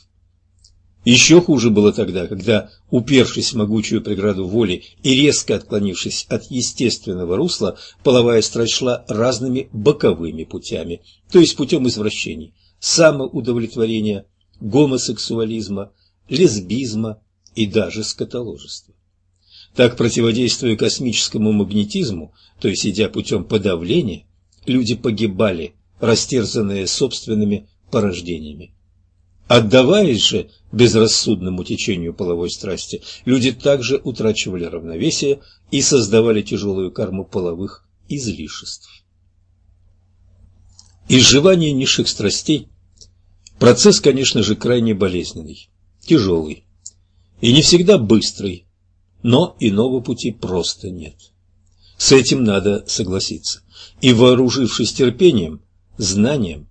Еще хуже было тогда, когда, упершись в могучую преграду воли и резко отклонившись от естественного русла, половая страсть шла разными боковыми путями, то есть путем извращений, самоудовлетворения, гомосексуализма, лесбизма и даже скотоложества. Так, противодействуя космическому магнетизму, то есть идя путем подавления, люди погибали, растерзанные собственными порождениями. Отдаваясь же безрассудному течению половой страсти, люди также утрачивали равновесие и создавали тяжелую карму половых излишеств. Изживание низших страстей – процесс, конечно же, крайне болезненный, тяжелый и не всегда быстрый, но иного пути просто нет. С этим надо согласиться. И вооружившись терпением, знанием,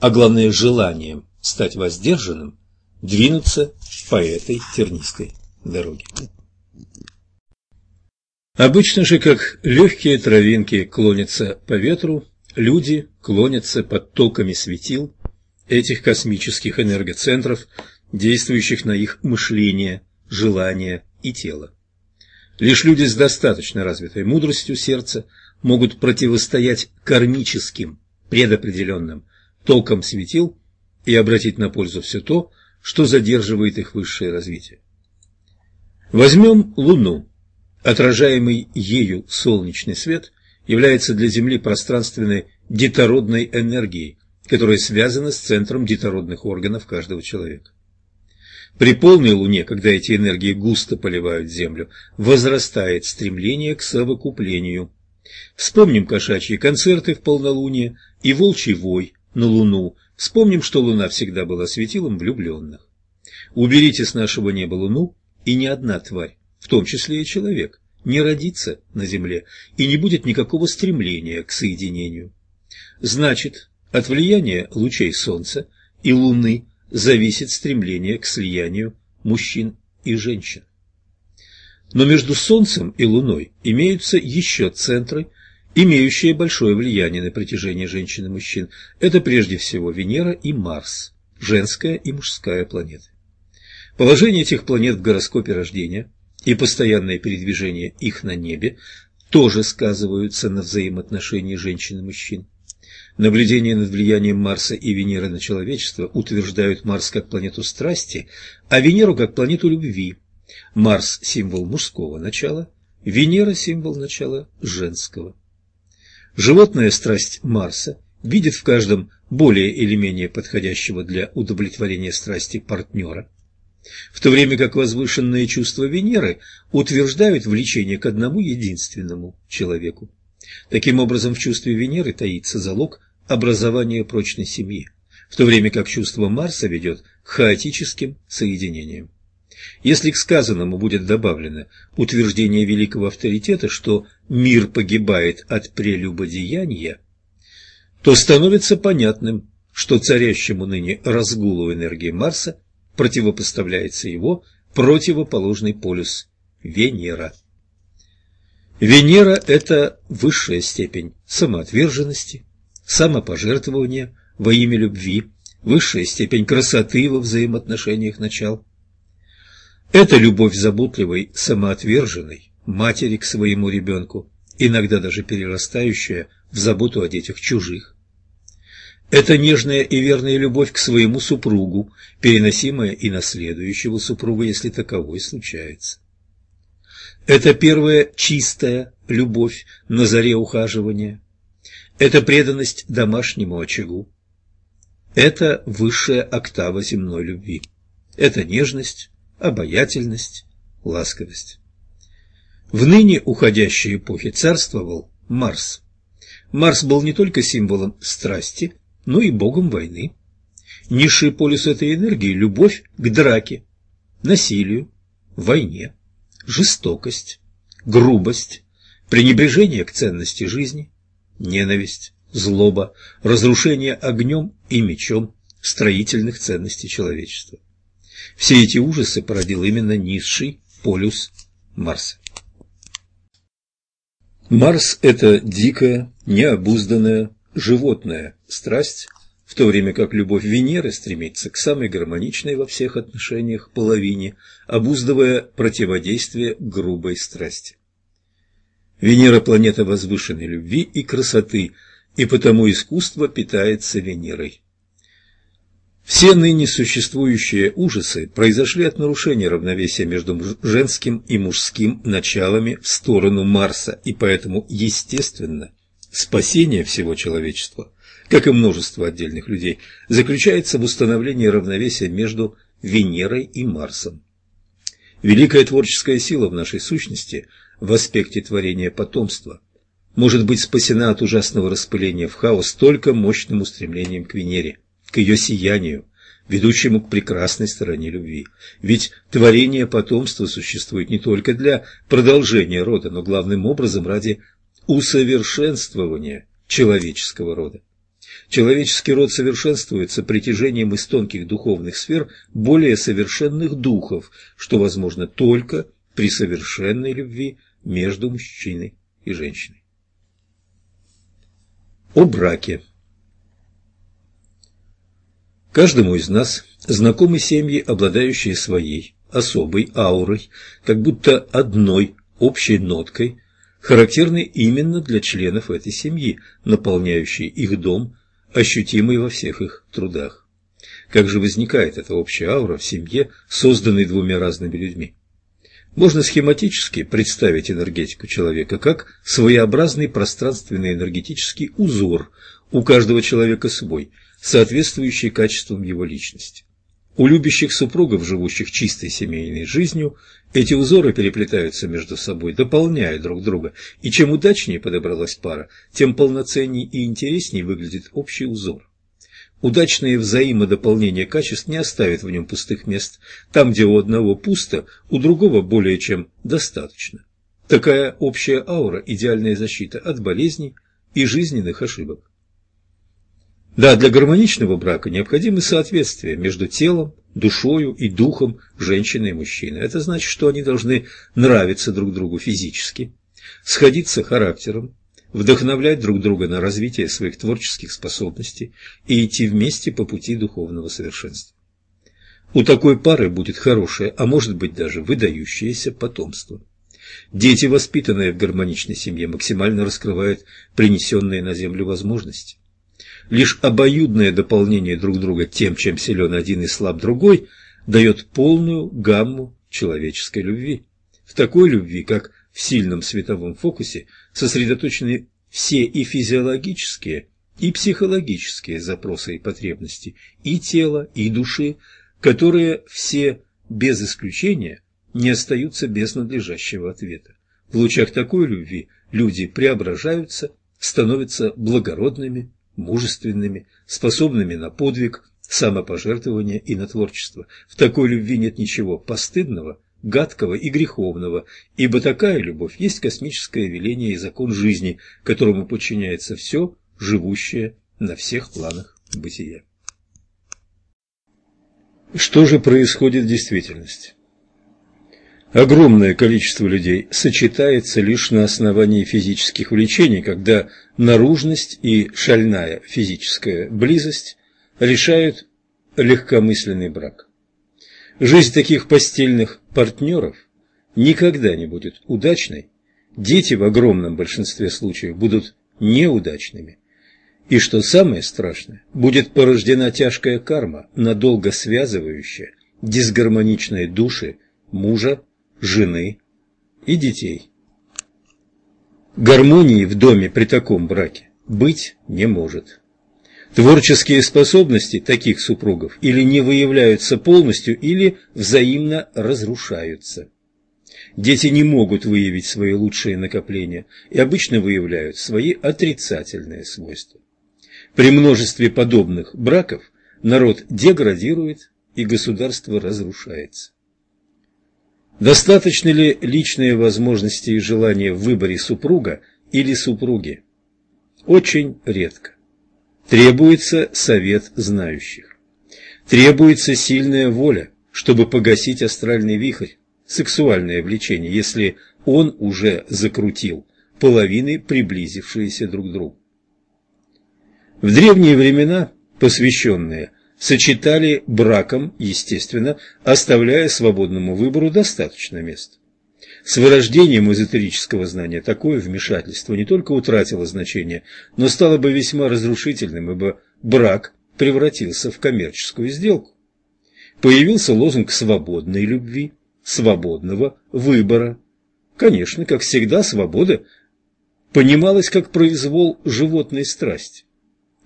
а главное желанием стать воздержанным, двинуться по этой тернистой дороге. Обычно же, как легкие травинки клонятся по ветру, люди клонятся под токами светил этих космических энергоцентров, действующих на их мышление, желание и тело. Лишь люди с достаточно развитой мудростью сердца могут противостоять кармическим, предопределенным токам светил и обратить на пользу все то, что задерживает их высшее развитие. Возьмем Луну. Отражаемый ею солнечный свет является для Земли пространственной детородной энергией, которая связана с центром детородных органов каждого человека. При полной Луне, когда эти энергии густо поливают Землю, возрастает стремление к совокуплению. Вспомним кошачьи концерты в полнолуние и волчий вой на Луну. Вспомним, что Луна всегда была светилом влюбленных. Уберите с нашего неба Луну, и ни одна тварь, в том числе и человек, не родится на Земле и не будет никакого стремления к соединению. Значит, от влияния лучей Солнца и Луны зависит стремление к слиянию мужчин и женщин. Но между Солнцем и Луной имеются еще центры, имеющие большое влияние на притяжение женщин и мужчин. Это прежде всего Венера и Марс, женская и мужская планеты. Положение этих планет в гороскопе рождения и постоянное передвижение их на небе тоже сказываются на взаимоотношении женщин и мужчин. Наблюдения над влиянием Марса и Венеры на человечество утверждают Марс как планету страсти, а Венеру как планету любви. Марс – символ мужского начала, Венера – символ начала женского. Животная страсть Марса видит в каждом более или менее подходящего для удовлетворения страсти партнера, в то время как возвышенные чувства Венеры утверждают влечение к одному единственному человеку. Таким образом, в чувстве Венеры таится залог образования прочной семьи, в то время как чувство Марса ведет к хаотическим соединениям. Если к сказанному будет добавлено утверждение великого авторитета, что мир погибает от прелюбодеяния, то становится понятным, что царящему ныне разгулу энергии Марса противопоставляется его противоположный полюс – Венера. Венера – это высшая степень самоотверженности, самопожертвования во имя любви, высшая степень красоты во взаимоотношениях начал. Это любовь заботливой, самоотверженной матери к своему ребенку, иногда даже перерастающая в заботу о детях чужих. Это нежная и верная любовь к своему супругу, переносимая и на следующего супруга, если таковой случается. Это первая чистая любовь на заре ухаживания. Это преданность домашнему очагу. Это высшая октава земной любви. Это нежность, обаятельность, ласковость. В ныне уходящей эпохе царствовал Марс. Марс был не только символом страсти, но и богом войны. Низший полюс этой энергии – любовь к драке, насилию, войне, жестокость, грубость, пренебрежение к ценности жизни, ненависть, злоба, разрушение огнем и мечом строительных ценностей человечества. Все эти ужасы породил именно низший полюс Марса. Марс – это дикая, необузданная, животная страсть, в то время как любовь Венеры стремится к самой гармоничной во всех отношениях половине, обуздывая противодействие грубой страсти. Венера – планета возвышенной любви и красоты, и потому искусство питается Венерой. Все ныне существующие ужасы произошли от нарушения равновесия между женским и мужским началами в сторону Марса, и поэтому, естественно, спасение всего человечества, как и множество отдельных людей, заключается в установлении равновесия между Венерой и Марсом. Великая творческая сила в нашей сущности в аспекте творения потомства может быть спасена от ужасного распыления в хаос только мощным устремлением к Венере – к ее сиянию, ведущему к прекрасной стороне любви. Ведь творение потомства существует не только для продолжения рода, но главным образом ради усовершенствования человеческого рода. Человеческий род совершенствуется притяжением из тонких духовных сфер более совершенных духов, что возможно только при совершенной любви между мужчиной и женщиной. О браке Каждому из нас знакомы семьи, обладающие своей особой аурой, как будто одной общей ноткой, характерной именно для членов этой семьи, наполняющей их дом, ощутимой во всех их трудах. Как же возникает эта общая аура в семье, созданной двумя разными людьми? Можно схематически представить энергетику человека как своеобразный пространственный энергетический узор, у каждого человека свой – соответствующие качествам его личности. У любящих супругов, живущих чистой семейной жизнью, эти узоры переплетаются между собой, дополняя друг друга, и чем удачнее подобралась пара, тем полноценнее и интереснее выглядит общий узор. Удачное взаимодополнение качеств не оставит в нем пустых мест. Там, где у одного пусто, у другого более чем достаточно. Такая общая аура – идеальная защита от болезней и жизненных ошибок. Да, для гармоничного брака необходимо соответствие между телом, душою и духом женщины и мужчины. Это значит, что они должны нравиться друг другу физически, сходиться характером, вдохновлять друг друга на развитие своих творческих способностей и идти вместе по пути духовного совершенства. У такой пары будет хорошее, а может быть даже выдающееся потомство. Дети, воспитанные в гармоничной семье, максимально раскрывают принесенные на землю возможности. Лишь обоюдное дополнение друг друга тем, чем силен один и слаб другой, дает полную гамму человеческой любви. В такой любви, как в сильном световом фокусе, сосредоточены все и физиологические, и психологические запросы и потребности и тела, и души, которые все без исключения не остаются без надлежащего ответа. В лучах такой любви люди преображаются, становятся благородными, мужественными, способными на подвиг, самопожертвование и на творчество. В такой любви нет ничего постыдного, гадкого и греховного, ибо такая любовь есть космическое веление и закон жизни, которому подчиняется все, живущее на всех планах бытия. Что же происходит в действительности? Огромное количество людей сочетается лишь на основании физических влечений, когда наружность и шальная физическая близость решают легкомысленный брак. Жизнь таких постельных партнеров никогда не будет удачной, дети в огромном большинстве случаев будут неудачными, и, что самое страшное, будет порождена тяжкая карма, надолго связывающая дисгармоничные души мужа жены и детей. Гармонии в доме при таком браке быть не может. Творческие способности таких супругов или не выявляются полностью, или взаимно разрушаются. Дети не могут выявить свои лучшие накопления и обычно выявляют свои отрицательные свойства. При множестве подобных браков народ деградирует и государство разрушается. Достаточно ли личные возможности и желания в выборе супруга или супруги? Очень редко. Требуется совет знающих. Требуется сильная воля, чтобы погасить астральный вихрь, сексуальное влечение, если он уже закрутил половины, приблизившиеся друг к другу. В древние времена, посвященные сочетали браком, естественно, оставляя свободному выбору достаточно места. С вырождением эзотерического знания такое вмешательство не только утратило значение, но стало бы весьма разрушительным, ибо брак превратился в коммерческую сделку. Появился лозунг свободной любви, свободного выбора. Конечно, как всегда, свобода понималась как произвол животной страсти.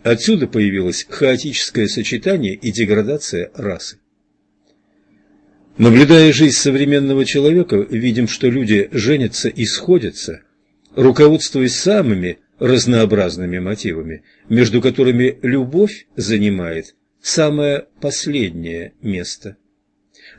Отсюда появилось хаотическое сочетание и деградация расы. Наблюдая жизнь современного человека, видим, что люди женятся и сходятся, руководствуясь самыми разнообразными мотивами, между которыми любовь занимает самое последнее место.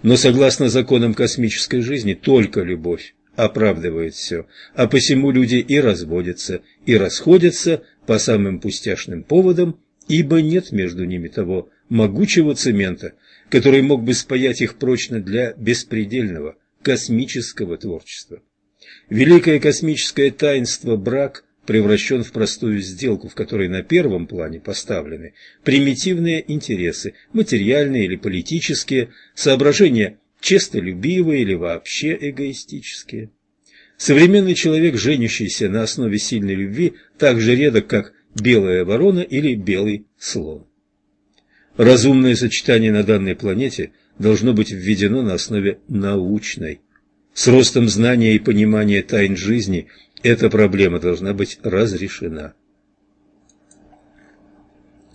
Но согласно законам космической жизни, только любовь оправдывает все, а посему люди и разводятся, и расходятся по самым пустяшным поводам, ибо нет между ними того могучего цемента, который мог бы спаять их прочно для беспредельного космического творчества. Великое космическое таинство брак превращен в простую сделку, в которой на первом плане поставлены примитивные интересы, материальные или политические, соображения честолюбивые или вообще эгоистические. Современный человек, женящийся на основе сильной любви, так же редок, как белая ворона или белый слон. Разумное сочетание на данной планете должно быть введено на основе научной. С ростом знания и понимания тайн жизни эта проблема должна быть разрешена.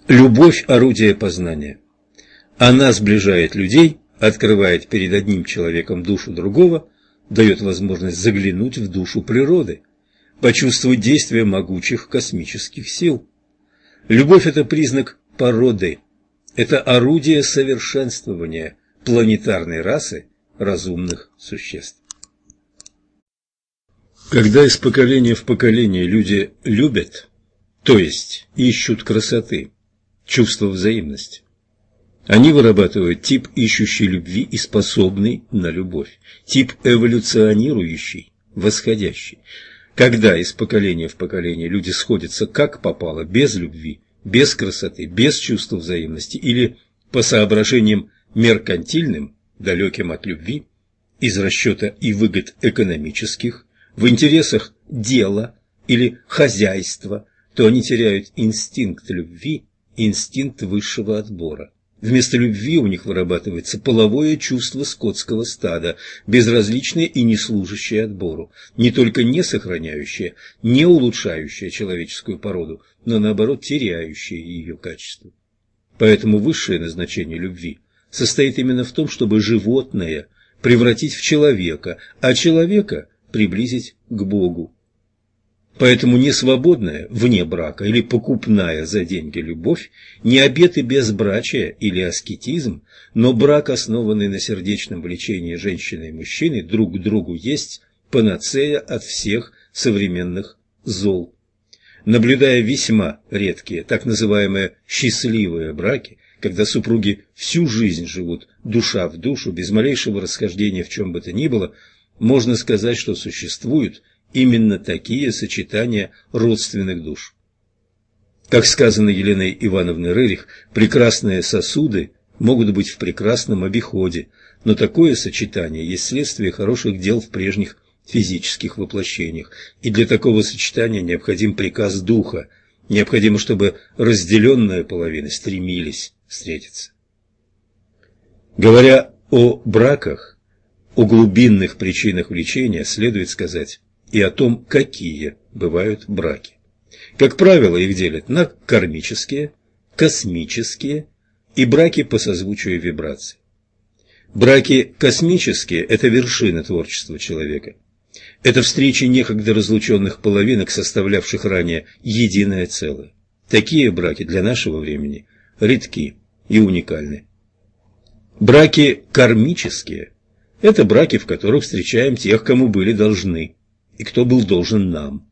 Любовь – орудие познания. Она сближает людей, открывает перед одним человеком душу другого, дает возможность заглянуть в душу природы, почувствовать действие могучих космических сил. Любовь – это признак породы, это орудие совершенствования планетарной расы разумных существ. Когда из поколения в поколение люди любят, то есть ищут красоты, чувства взаимности, они вырабатывают тип ищущей любви и способный на любовь, тип эволюционирующий, восходящий. Когда из поколения в поколение люди сходятся как попало, без любви, без красоты, без чувства взаимности или по соображениям меркантильным, далеким от любви, из расчета и выгод экономических, в интересах дела или хозяйства, то они теряют инстинкт любви, инстинкт высшего отбора. Вместо любви у них вырабатывается половое чувство скотского стада, безразличное и не служащее отбору, не только не сохраняющее, не улучшающее человеческую породу, но наоборот теряющее ее качество. Поэтому высшее назначение любви состоит именно в том, чтобы животное превратить в человека, а человека приблизить к Богу. Поэтому несвободная вне брака или покупная за деньги любовь не обеты безбрачия или аскетизм, но брак, основанный на сердечном влечении женщины и мужчины друг к другу, есть панацея от всех современных зол. Наблюдая весьма редкие, так называемые «счастливые браки», когда супруги всю жизнь живут душа в душу, без малейшего расхождения в чем бы то ни было, можно сказать, что существуют именно такие сочетания родственных душ. Как сказано Еленой Ивановной Рерих, прекрасные сосуды могут быть в прекрасном обиходе, но такое сочетание есть следствие хороших дел в прежних физических воплощениях, и для такого сочетания необходим приказ духа, необходимо, чтобы разделенные половины стремились встретиться. Говоря о браках, о глубинных причинах влечения, следует сказать, и о том, какие бывают браки. Как правило, их делят на кармические, космические и браки по созвучию вибраций. Браки космические – это вершина творчества человека. Это встречи некогда разлученных половинок, составлявших ранее единое целое. Такие браки для нашего времени редки и уникальны. Браки кармические – это браки, в которых встречаем тех, кому были должны и кто был должен нам.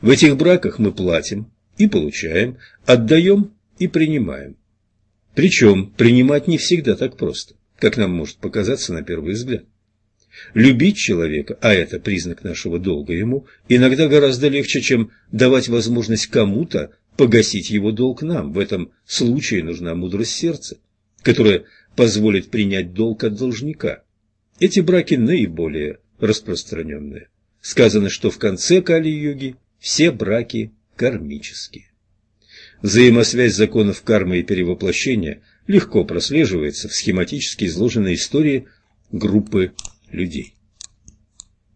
В этих браках мы платим и получаем, отдаем и принимаем. Причем принимать не всегда так просто, как нам может показаться на первый взгляд. Любить человека, а это признак нашего долга ему, иногда гораздо легче, чем давать возможность кому-то погасить его долг нам. В этом случае нужна мудрость сердца, которая позволит принять долг от должника. Эти браки наиболее распространенные сказано, что в конце Кали-юги все браки кармические. Взаимосвязь законов кармы и перевоплощения легко прослеживается в схематически изложенной истории группы людей.